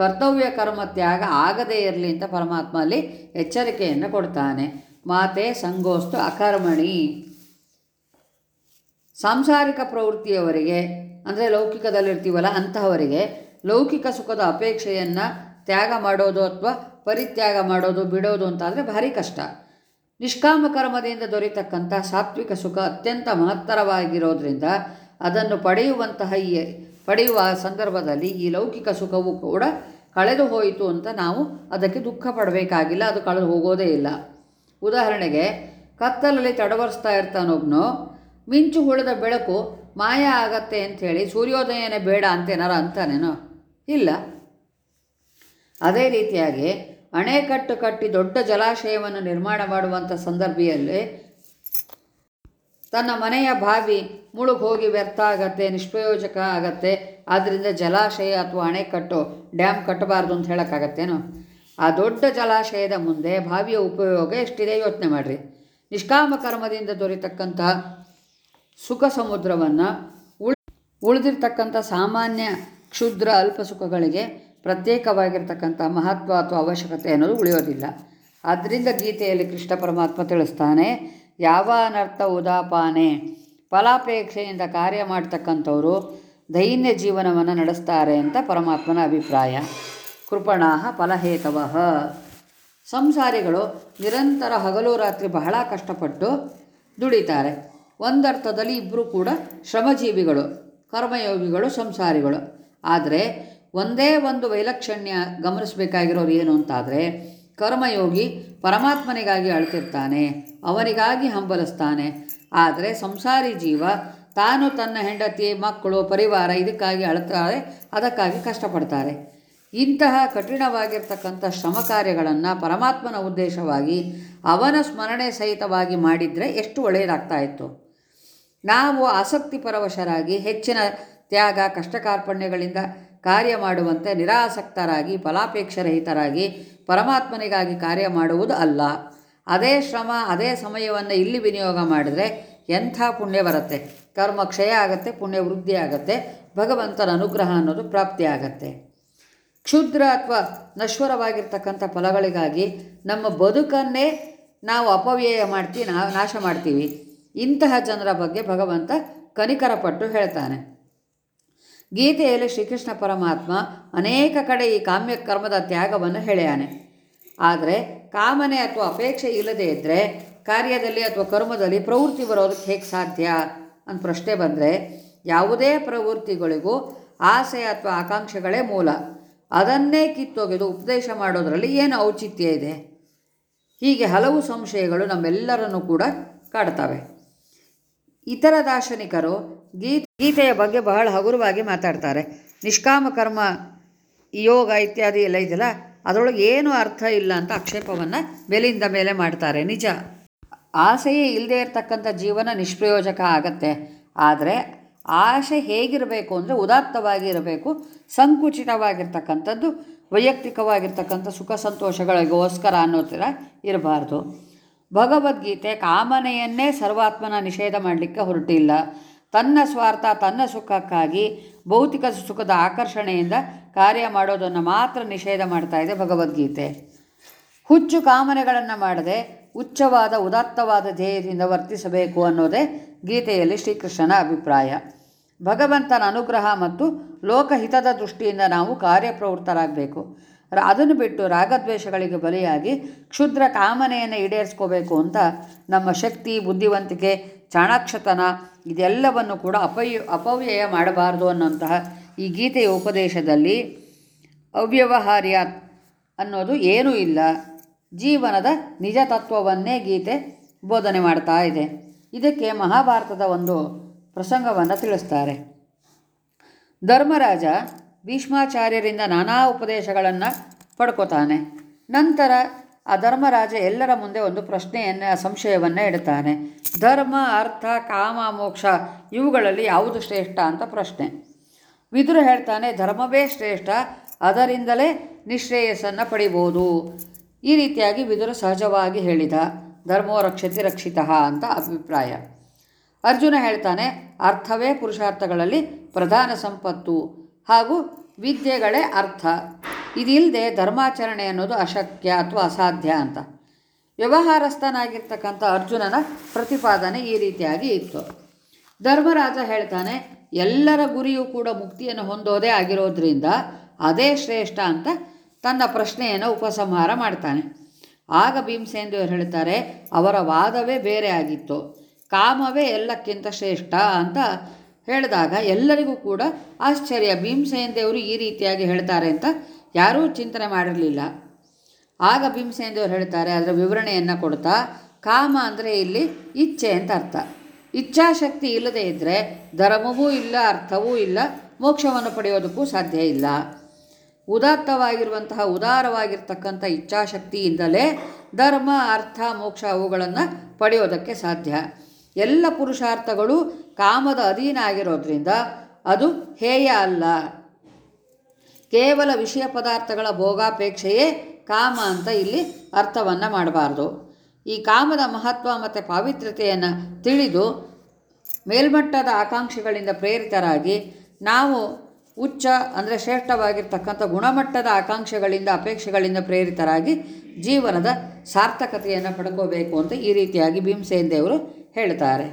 ಕರ್ತವ್ಯ ಕರ್ಮ ತ್ಯಾಗ ಆಗದೇ ಇರಲಿ ಅಂತ ಪರಮಾತ್ಮ ಅಲ್ಲಿ ಎಚ್ಚರಿಕೆಯನ್ನು ಕೊಡ್ತಾನೆ. ಮಾತೆ ಸಂಗೋಸ್ತು ಅಕರ್ಮಣಿ. ಸಾಂಸಾರಿಕ ಪ್ರವೃತ್ತಿಯವರಿಗೆ, ಅಂದರೆ ಲೌಕಿಕದಲ್ಲಿರ್ತೀವಲ್ಲ ಅಂತಹವರಿಗೆ, ಲೌಕಿಕ ಸುಖದ ಅಪೇಕ್ಷೆಯನ್ನು ತ್ಯಾಗ ಮಾಡೋದು ಅಥವಾ ಪರಿತ್ಯಾಗ ಮಾಡೋದು, ಬಿಡೋದು ಅಂತಾದರೆ ಭಾರಿ ಕಷ್ಟ. ನಿಷ್ಕಾಮ ಕರ್ಮದಿಂದ ದೊರೆತಕ್ಕಂಥ ಸಾತ್ವಿಕ ಸುಖ ಅತ್ಯಂತ ಮಹತ್ತರವಾಗಿರೋದ್ರಿಂದ ಅದನ್ನು ಪಡೆಯುವಂತಹ ಈ, ಪಡೆಯುವ ಸಂದರ್ಭದಲ್ಲಿ ಈ ಲೌಕಿಕ ಸುಖವು ಕೂಡ ಕಳೆದು ಹೋಯಿತು ಅಂತ ನಾವು ಅದಕ್ಕೆ ದುಃಖ ಪಡಬೇಕಾಗಿಲ್ಲ, ಅದು ಕಳೆದು ಹೋಗೋದೇ ಇಲ್ಲ. ಉದಾಹರಣೆಗೆ, ಕತ್ತಲಲ್ಲಿ ತಡವರಿಸ್ತಾ ಇರ್ತಾನೊಬ್ನು, ಮಿಂಚು ಹುಳಿದ ಬೆಳಕು ಮಾಯ ಆಗತ್ತೆ ಅಂಥೇಳಿ ಸೂರ್ಯೋದಯನೇ ಬೇಡ ಅಂತ ಏನಾರು ಅಂತಾನೇನೋ? ಇಲ್ಲ. ಅದೇ ರೀತಿಯಾಗಿ ಅಣೆಕಟ್ಟು ಕಟ್ಟಿ ದೊಡ್ಡ ಜಲಾಶಯವನ್ನು ನಿರ್ಮಾಣ ಮಾಡುವಂಥ ಸಂದರ್ಭದಲ್ಲಿ ತನ್ನ ಮನೆಯ ಬಾವಿ ಮುಳುಗು ಹೋಗಿ ವ್ಯರ್ಥ ಆಗತ್ತೆ, ನಿಷ್ಪ್ರಯೋಜಕ ಆಗತ್ತೆ ಆದ್ದರಿಂದ ಜಲಾಶಯ ಅಥವಾ ಅಣೆಕಟ್ಟು ಡ್ಯಾಮ್ ಕಟ್ಟಬಾರ್ದು ಅಂತ ಹೇಳೋಕ್ಕಾಗತ್ತೇನೋ? ಆ ದೊಡ್ಡ ಜಲಾಶಯದ ಮುಂದೆ ಭಾವಿಯ ಉಪಯೋಗ ಎಷ್ಟಿದೆ ಯೋಚನೆ ಮಾಡಿರಿ. ನಿಷ್ಕಾಮ ಕರ್ಮದಿಂದ ದೊರೆತಕ್ಕಂಥ ಸುಖ ಸಮುದ್ರವನ್ನು ಉಳ್, ಉಳಿದಿರ್ತಕ್ಕಂಥ ಸಾಮಾನ್ಯ ಕ್ಷುದ್ರ ಅಲ್ಪ ಸುಖಗಳಿಗೆ ಪ್ರತ್ಯೇಕವಾಗಿರ್ತಕ್ಕಂಥ ಮಹತ್ವ ಅಥವಾ ಅವಶ್ಯಕತೆ ಅನ್ನೋದು ಉಳಿಯೋದಿಲ್ಲ. ಆದ್ದರಿಂದ ಗೀತೆಯಲ್ಲಿ ಕೃಷ್ಣ ಪರಮಾತ್ಮ ತಿಳಿಸ್ತಾನೆ, ಯಾವ ಅನರ್ಥ ಉದಾಪಾನೆ, ಫಲಾಪೇಕ್ಷೆಯಿಂದ ಕಾರ್ಯ ಮಾಡ್ತಕ್ಕಂಥವರು ದೈನ್ಯ ಜೀವನವನ್ನು ನಡೆಸ್ತಾರೆ ಅಂತ ಪರಮಾತ್ಮನ ಅಭಿಪ್ರಾಯ. ಕೃಪಣಾಹ ಫಲಹೇತವಃ. ಸಂಸಾರಿಗಳು ನಿರಂತರ ಹಗಲು ರಾತ್ರಿ ಬಹಳ ಕಷ್ಟಪಟ್ಟು ದುಡಿತಾರೆ. ಒಂದರ್ಥದಲ್ಲಿ ಇಬ್ಬರೂ ಕೂಡ ಶ್ರಮಜೀವಿಗಳು, ಕರ್ಮಯೋಗಿಗಳು, ಸಂಸಾರಿಗಳು. ಆದರೆ ಒಂದೇ ಒಂದು ವೈಲಕ್ಷಣ್ಯ ಗಮನಿಸಬೇಕಾಗಿರೋರು ಏನು ಅಂತಾದರೆ, ಕರ್ಮಯೋಗಿ ಪರಮಾತ್ಮನಿಗಾಗಿ ಅಳ್ತಿರ್ತಾನೆ, ಅವನಿಗಾಗಿ ಹಂಬಲಿಸ್ತಾನೆ. ಆದರೆ ಸಂಸಾರಿ ಜೀವ ತಾನು ತನ್ನ ಹೆಂಡತಿ, ಮಕ್ಕಳು, ಪರಿವಾರ ಇದಕ್ಕಾಗಿ ಅಳ್ತಾರೆ ಅದಕ್ಕಾಗಿ ಕಷ್ಟಪಡ್ತಾರೆ. ಇಂತಹ ಕಠಿಣವಾಗಿರ್ತಕ್ಕಂಥ ಶ್ರಮ ಕಾರ್ಯಗಳನ್ನು ಪರಮಾತ್ಮನ ಉದ್ದೇಶವಾಗಿ ಅವನ ಸ್ಮರಣೆ ಸಹಿತವಾಗಿ ಮಾಡಿದರೆ ಎಷ್ಟು ಒಳ್ಳೆಯದಾಗ್ತಾ ಇತ್ತು. ನಾವು ಆಸಕ್ತಿ ಪರವಶರಾಗಿ ಹೆಚ್ಚಿನ ತ್ಯಾಗ ಕಷ್ಟ ಕಾರ್ಪಣ್ಯಗಳಿಂದ ಕಾರ್ಯ ಮಾಡುವಂತೆ ನಿರಾಸಕ್ತರಾಗಿ, ಫಲಾಪೇಕ್ಷರಹಿತರಾಗಿ ಪರಮಾತ್ಮನಿಗಾಗಿ ಕಾರ್ಯ ಮಾಡುವುದು ಅಲ್ಲ. ಅದೇ ಶ್ರಮ, ಅದೇ ಸಮಯವನ್ನು ಇಲ್ಲಿ ವಿನಿಯೋಗ ಮಾಡಿದರೆ ಎಂಥ ಪುಣ್ಯ ಬರುತ್ತೆ. ಕರ್ಮ ಕ್ಷಯ ಆಗುತ್ತೆ, ಪುಣ್ಯ ವೃದ್ಧಿ ಆಗುತ್ತೆ, ಭಗವಂತನ ಅನುಗ್ರಹ ಅನ್ನೋದು ಪ್ರಾಪ್ತಿ ಆಗತ್ತೆ. ಕ್ಷುದ್ರ ಅಥವಾ ನಶ್ವರವಾಗಿರ್ತಕ್ಕಂಥ ಫಲಗಳಿಗಾಗಿ ನಮ್ಮ ಬದುಕನ್ನೇ ನಾವು ಅಪವ್ಯಯ ಮಾಡ್ತೀವಿ ನಾವು ನಾಶ ಮಾಡ್ತೀವಿ. ಇಂತಹ ಜನರ ಬಗ್ಗೆ ಭಗವಂತ ಕನಿಕರಪಟ್ಟು ಹೇಳ್ತಾನೆ. ಗೀತೆಯಲ್ಲಿ ಶ್ರೀಕೃಷ್ಣ ಪರಮಾತ್ಮ ಅನೇಕ ಕಡೆ ಈ ಕಾಮ್ಯ ಕರ್ಮದ ತ್ಯಾಗವನ್ನು ಹೇಳ್ಯಾನೆ. ಆದರೆ ಕಾಮನೆ ಅಥವಾ ಅಪೇಕ್ಷೆ ಇಲ್ಲದೇ ಇದ್ದರೆ ಕಾರ್ಯದಲ್ಲಿ ಅಥವಾ ಕರ್ಮದಲ್ಲಿ ಪ್ರವೃತ್ತಿ ಬರೋದಕ್ಕೆ ಹೇಗೆ ಸಾಧ್ಯ ಅಂತ ಪ್ರಶ್ನೆ ಬಂದರೆ ಯಾವುದೇ ಪ್ರವೃತ್ತಿಗಳಿಗೂ ಆಸೆ ಅಥವಾ ಆಕಾಂಕ್ಷೆಗಳೇ ಮೂಲ. ಅದನ್ನೇ ಕಿತ್ತೊಗೆದು ಉಪದೇಶ ಮಾಡೋದರಲ್ಲಿ ಏನು ಔಚಿತ್ಯ ಇದೆ? ಹೀಗೆ ಹಲವು ಸಂಶಯಗಳು ನಮ್ಮೆಲ್ಲರನ್ನು ಕೂಡ ಕಾಡ್ತವೆ. ಇತರ ದಾರ್ಶನಿಕರು ಗೀತೆ, ಗೀತೆಯ ಬಗ್ಗೆ ಬಹಳ ಹಗುರವಾಗಿ ಮಾತಾಡ್ತಾರೆ. ನಿಷ್ಕಾಮ ಕರ್ಮ ಯೋಗ ಇತ್ಯಾದಿ ಎಲ್ಲ ಇದೆಯಲ್ಲ, ಅದರೊಳಗೆ ಏನು ಅರ್ಥ ಇಲ್ಲ ಅಂತ ಆಕ್ಷೇಪವನ್ನು ಬೆಲೆಯಿಂದ ಮೇಲೆ ಮಾಡ್ತಾರೆ. ನಿಜ. ಆಸೆಯೇ ಇಲ್ಲದೇ ಇರತಕ್ಕಂಥ ಜೀವನ ನಿಷ್ಪ್ರಯೋಜಕ ಆಗತ್ತೆ. ಆದರೆ ಆಸೆ ಹೇಗಿರಬೇಕು ಅಂದರೆ ಉದಾತ್ತವಾಗಿ ಇರಬೇಕು ಸಂಕುಚಿತವಾಗಿರ್ತಕ್ಕಂಥದ್ದು, ವೈಯಕ್ತಿಕವಾಗಿರ್ತಕ್ಕಂಥ ಸುಖ ಸಂತೋಷಗಳಿಗೋಸ್ಕರ ಅನ್ನೋ ಥರ ಇರಬಾರ್ದು. ಭಗವದ್ಗೀತೆ ಕಾಮನೆಯನ್ನೇ ಸರ್ವಾತ್ಮನ ನಿಷೇಧ ಮಾಡಲಿಕ್ಕೆ ಹೊರಟಿಲ್ಲ. ತನ್ನ ಸ್ವಾರ್ಥ, ತನ್ನ ಸುಖಕ್ಕಾಗಿ ಭೌತಿಕ ಸುಖದ ಆಕರ್ಷಣೆಯಿಂದ ಕಾರ್ಯ ಮಾಡೋದನ್ನು ಮಾತ್ರ ನಿಷೇಧ ಮಾಡ್ತಾ ಇದೆ ಭಗವದ್ಗೀತೆ. ಹುಚ್ಚು ಕಾಮನೆಗಳನ್ನು ಮಾಡದೆ ಉಚ್ಚವಾದ, ಉದಾತ್ತವಾದ ಧ್ಯೇಯದಿಂದ ವರ್ತಿಸಬೇಕು ಅನ್ನೋದೇ ಗೀತೆಯಲ್ಲಿ ಶ್ರೀಕೃಷ್ಣನ ಅಭಿಪ್ರಾಯ. ಭಗವಂತನ ಅನುಗ್ರಹ ಮತ್ತು ಲೋಕಹಿತದ ದೃಷ್ಟಿಯಿಂದ ನಾವು ಕಾರ್ಯಪ್ರವೃತ್ತರಾಗಬೇಕು. ಅದನ್ನು ಬಿಟ್ಟು ರಾಗದ್ವೇಷಗಳಿಗೆ ಬಲಿಯಾಗಿ ಕ್ಷುದ್ರ ಕಾಮನೆಯನ್ನು ಈಡೇರಿಸ್ಕೋಬೇಕು ಅಂತ ನಮ್ಮ ಶಕ್ತಿ, ಬುದ್ಧಿವಂತಿಕೆ, ಚಾಣಾಕ್ಷತನ ಇದೆಲ್ಲವನ್ನು ಕೂಡ ಅಪಯ, ಅಪವ್ಯಯ ಮಾಡಬಾರದು ಅನ್ನೋಂತಹ ಈ ಗೀತೆಯ ಉಪದೇಶದಲ್ಲಿ ಅವ್ಯವಹಾರ್ಯ ಅನ್ನೋದು ಏನೂ ಇಲ್ಲ. ಜೀವನದ ನಿಜ ತತ್ವವನ್ನೇ ಗೀತೆ ಬೋಧನೆ ಮಾಡ್ತಾ ಇದೆ. ಇದಕ್ಕೆ ಮಹಾಭಾರತದ ಒಂದು ಪ್ರಸಂಗವನ್ನು ತಿಳಿಸ್ತಾರೆ. ಧರ್ಮರಾಜ ಭೀಷ್ಮಾಚಾರ್ಯರಿಂದ ನಾನಾ ಉಪದೇಶಗಳನ್ನು ಪಡ್ಕೋತಾನೆ. ನಂತರ ಆ ಧರ್ಮರಾಜ ಎಲ್ಲರ ಮುಂದೆ ಒಂದು ಪ್ರಶ್ನೆಯನ್ನು ಸಂಶಯವನ್ನು ಇಡ್ತಾನೆ. ಧರ್ಮ, ಅರ್ಥ, ಕಾಮ, ಮೋಕ್ಷ ಇವುಗಳಲ್ಲಿ ಯಾವುದು ಶ್ರೇಷ್ಠ ಅಂತ ಪ್ರಶ್ನೆ. ವಿದುರು ಹೇಳ್ತಾನೆ, ಧರ್ಮವೇ ಶ್ರೇಷ್ಠ, ಅದರಿಂದಲೇ ನಿಶ್ರೇಯಸ್ಸನ್ನು ಪಡಿಬೋದು. ಈ ರೀತಿಯಾಗಿ ವಿದುರ ಸಹಜವಾಗಿ ಹೇಳಿದ ಧರ್ಮೋ ರಕ್ಷತಿ ರಕ್ಷಿತ ಅಂತ ಅಭಿಪ್ರಾಯ. ಅರ್ಜುನ ಹೇಳ್ತಾನೆ, ಅರ್ಥವೇ ಪುರುಷಾರ್ಥಗಳಲ್ಲಿ ಪ್ರಧಾನ ಸಂಪತ್ತು ಹಾಗೂ ವಿದ್ಯೆಗಳೇ ಅರ್ಥ. ಇದಿಲ್ಲದೆ ಧರ್ಮಾಚರಣೆ ಅನ್ನೋದು ಅಶಕ್ಯ ಅಥವಾ ಅಸಾಧ್ಯ ಅಂತ. ವ್ಯವಹಾರಸ್ಥನಾಗಿರ್ತಕ್ಕಂಥ ಅರ್ಜುನನ ಪ್ರತಿಪಾದನೆ ಈ ರೀತಿಯಾಗಿ ಇತ್ತು. ಧರ್ಮರಾಜ ಹೇಳ್ತಾನೆ, ಎಲ್ಲರ ಗುರಿಯೂ ಕೂಡ ಮುಕ್ತಿಯನ್ನು ಹೊಂದೋದೇ ಆಗಿರೋದ್ರಿಂದ ಅದೇ ಶ್ರೇಷ್ಠ ಅಂತ ತನ್ನ ಪ್ರಶ್ನೆಯನ್ನು ಉಪಸಂಹಾರ ಮಾಡ್ತಾನೆ. ಆಗ ಭೀಮಸೇಂದು ಹೇಳ್ತಾರೆ, ಅವರ ವಾದವೇ ಬೇರೆ ಆಗಿತ್ತು. ಕಾಮವೇ ಎಲ್ಲಕ್ಕಿಂತ ಶ್ರೇಷ್ಠ ಅಂತ ಹೇಳಿದಾಗ ಎಲ್ಲರಿಗೂ ಕೂಡ ಆಶ್ಚರ್ಯ. ಭೀಮಸೇನ ಈ ರೀತಿಯಾಗಿ ಹೇಳ್ತಾರೆ ಅಂತ ಯಾರೂ ಚಿಂತನೆ ಮಾಡಿರಲಿಲ್ಲ. ಆಗ ಭೀಮಸೇನ ಹೇಳ್ತಾರೆ, ಅದರ ವಿವರಣೆಯನ್ನು ಕೊಡ್ತಾ, ಕಾಮ ಅಂದರೆ ಇಲ್ಲಿ ಇಚ್ಛೆ ಅಂತ ಅರ್ಥ. ಇಚ್ಛಾಶಕ್ತಿ ಇಲ್ಲದೆ ಇದ್ದರೆ ಧರ್ಮವೂ ಇಲ್ಲ, ಅರ್ಥವೂ ಇಲ್ಲ, ಮೋಕ್ಷವನ್ನು ಪಡೆಯೋದಕ್ಕೂ ಸಾಧ್ಯ ಇಲ್ಲ. ಉದಾತ್ತವಾಗಿರುವಂತಹ, ಉದಾರವಾಗಿರ್ತಕ್ಕಂಥ ಇಚ್ಛಾಶಕ್ತಿಯಿಂದಲೇ ಧರ್ಮ, ಅರ್ಥ, ಮೋಕ್ಷ ಅವುಗಳನ್ನು ಪಡೆಯೋದಕ್ಕೆ ಸಾಧ್ಯ. ಎಲ್ಲ ಪುರುಷಾರ್ಥಗಳು ಕಾಮದ ಅಧೀನ ಆಗಿರೋದ್ರಿಂದ ಅದು ಹೇಯ ಅಲ್ಲ. ಕೇವಲ ವಿಷಯ ಪದಾರ್ಥಗಳ ಭೋಗಾಪೇಕ್ಷೆಯೇ ಕಾಮ ಅಂತ ಇಲ್ಲಿ ಅರ್ಥವನ್ನು ಮಾಡಬಾರ್ದು. ಈ ಕಾಮದ ಮಹತ್ವ ಮತ್ತು ಪಾವಿತ್ರ್ಯತೆಯನ್ನು ತಿಳಿದು ಮೇಲ್ಮಟ್ಟದ ಆಕಾಂಕ್ಷೆಗಳಿಂದ ಪ್ರೇರಿತರಾಗಿ ನಾವು ಉಚ್ಚ ಅಂದರೆ ಶ್ರೇಷ್ಠವಾಗಿರ್ತಕ್ಕಂಥ ಗುಣಮಟ್ಟದ ಆಕಾಂಕ್ಷೆಗಳಿಂದ, ಅಪೇಕ್ಷೆಗಳಿಂದ ಪ್ರೇರಿತರಾಗಿ ಜೀವನದ ಸಾರ್ಥಕತೆಯನ್ನು ಪಡ್ಕೋಬೇಕು ಅಂತ ಈ ರೀತಿಯಾಗಿ ಭೀಮಸೇನ್ ದೇವರು ಹೇಳ್ತಾರೆ.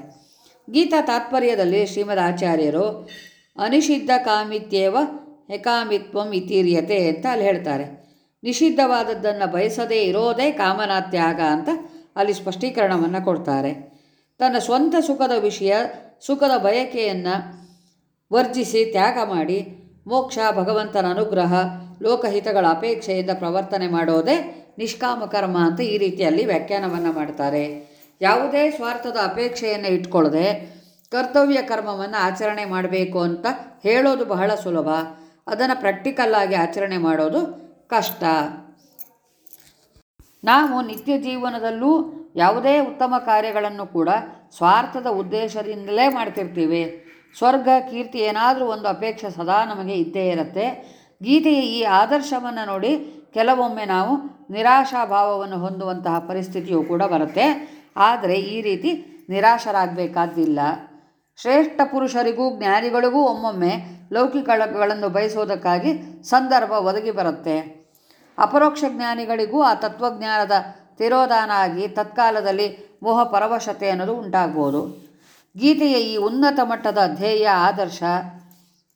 ಗೀತಾ ತಾತ್ಪರ್ಯದಲ್ಲಿ ಶ್ರೀಮದ್ ಆಚಾರ್ಯರು, ಅನಿಷಿದ್ಧ ಕಾಮಿತ್ಯೇವ ಹೆಕಾಮಿತ್ವಂ ಇತೀರ್ಯತೆ ಅಂತ ಅಲ್ಲಿ ಹೇಳ್ತಾರೆ. ನಿಷಿದ್ಧವಾದದ್ದನ್ನು ಬಯಸದೇ ಇರೋದೇ ಕಾಮನಾತ್ಯಾಗ ಅಂತ ಅಲ್ಲಿ ಸ್ಪಷ್ಟೀಕರಣವನ್ನು ಕೊಡ್ತಾರೆ. ತನ್ನ ಸ್ವಂತ ಸುಖದ ವಿಷಯ, ಸುಖದ ಬಯಕೆಯನ್ನು ವರ್ಜಿಸಿ ತ್ಯಾಗ ಮಾಡಿ ಮೋಕ್ಷ, ಭಗವಂತನ ಅನುಗ್ರಹ, ಲೋಕಹಿತಗಳ ಅಪೇಕ್ಷೆಯಿಂದ ಪ್ರವರ್ತನೆ ಮಾಡೋದೇ ನಿಷ್ಕಾಮ ಕರ್ಮ ಅಂತ ಈ ರೀತಿಯಲ್ಲಿ ವ್ಯಾಖ್ಯಾನವನ್ನು ಮಾಡ್ತಾರೆ. ಯಾವುದೇ ಸ್ವಾರ್ಥದ ಅಪೇಕ್ಷೆಯನ್ನು ಇಟ್ಕೊಳ್ಳದೆ ಕರ್ತವ್ಯ ಕರ್ಮವನ್ನು ಆಚರಣೆ ಮಾಡಬೇಕು ಅಂತ ಹೇಳೋದು ಬಹಳ ಸುಲಭ. ಅದನ್ನು ಪ್ರಾಕ್ಟಿಕಲ್ಲಾಗಿ ಆಚರಣೆ ಮಾಡೋದು ಕಷ್ಟ. ನಾವು ನಿತ್ಯ ಜೀವನದಲ್ಲೂ ಯಾವುದೇ ಉತ್ತಮ ಕಾರ್ಯಗಳನ್ನು ಕೂಡ ಸ್ವಾರ್ಥದ ಉದ್ದೇಶದಿಂದಲೇ ಮಾಡ್ತಿರ್ತೀವಿ. ಸ್ವರ್ಗ, ಕೀರ್ತಿ ಏನಾದರೂ ಒಂದು ಅಪೇಕ್ಷೆ ಸದಾ ನಮಗೆ ಇದ್ದೇ ಇರುತ್ತೆ. ಗೀತೆಯ ಈ ಆದರ್ಶವನ್ನು ನೋಡಿ ಕೆಲವೊಮ್ಮೆ ನಾವು ನಿರಾಶಾಭಾವವನ್ನು ಹೊಂದುವಂತಹ ಪರಿಸ್ಥಿತಿಯೂ ಕೂಡ ಬರುತ್ತೆ. ಆದರೆ ಈ ರೀತಿ ನಿರಾಶರಾಗಬೇಕಾದ್ದಿಲ್ಲ. ಶ್ರೇಷ್ಠ ಪುರುಷರಿಗೂ ಜ್ಞಾನಿಗಳಿಗೂ ಒಮ್ಮೊಮ್ಮೆ ಲೌಕಿಕಗಳನ್ನು ಬಯಸೋದಕ್ಕಾಗಿ ಸಂದರ್ಭ ಒದಗಿ ಬರುತ್ತೆ. ಅಪರೋಕ್ಷ ಜ್ಞಾನಿಗಳಿಗೂ ಆ ತತ್ವಜ್ಞಾನದ ತಿರೋಧಾನ ಆಗಿ ತತ್ಕಾಲದಲ್ಲಿ ಮೋಹ, ಪರವಶತೆ ಅನ್ನೋದು ಉಂಟಾಗ್ಬೋದು. ಗೀತೆಯ ಈ ಉನ್ನತ ಮಟ್ಟದ ಧ್ಯೇಯ ಆದರ್ಶ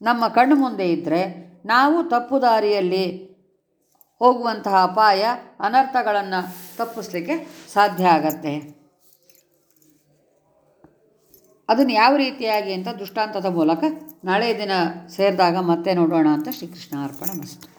ನಮ್ಮ ಕಣ್ಣು ಮುಂದೆ ಇದ್ದರೆ ನಾವು ತಪ್ಪು ದಾರಿಯಲ್ಲಿ ಹೋಗುವಂತಹ ಅಪಾಯ, ಅನರ್ಥಗಳನ್ನು ತಪ್ಪಿಸ್ಲಿಕ್ಕೆ ಸಾಧ್ಯ ಆಗತ್ತೆ. ಅದನ್ನು ಯಾವ ರೀತಿಯಾಗಿ ಅಂತ ದೃಷ್ಟಾಂತದ ಮೂಲಕ ನಾಳೆ ದಿನ ಸೇರಿದಾಗ ಮತ್ತೆ ನೋಡೋಣ ಅಂತ ಶ್ರೀಕೃಷ್ಣ ಅರ್ಪಣ ಮಸ್ತು.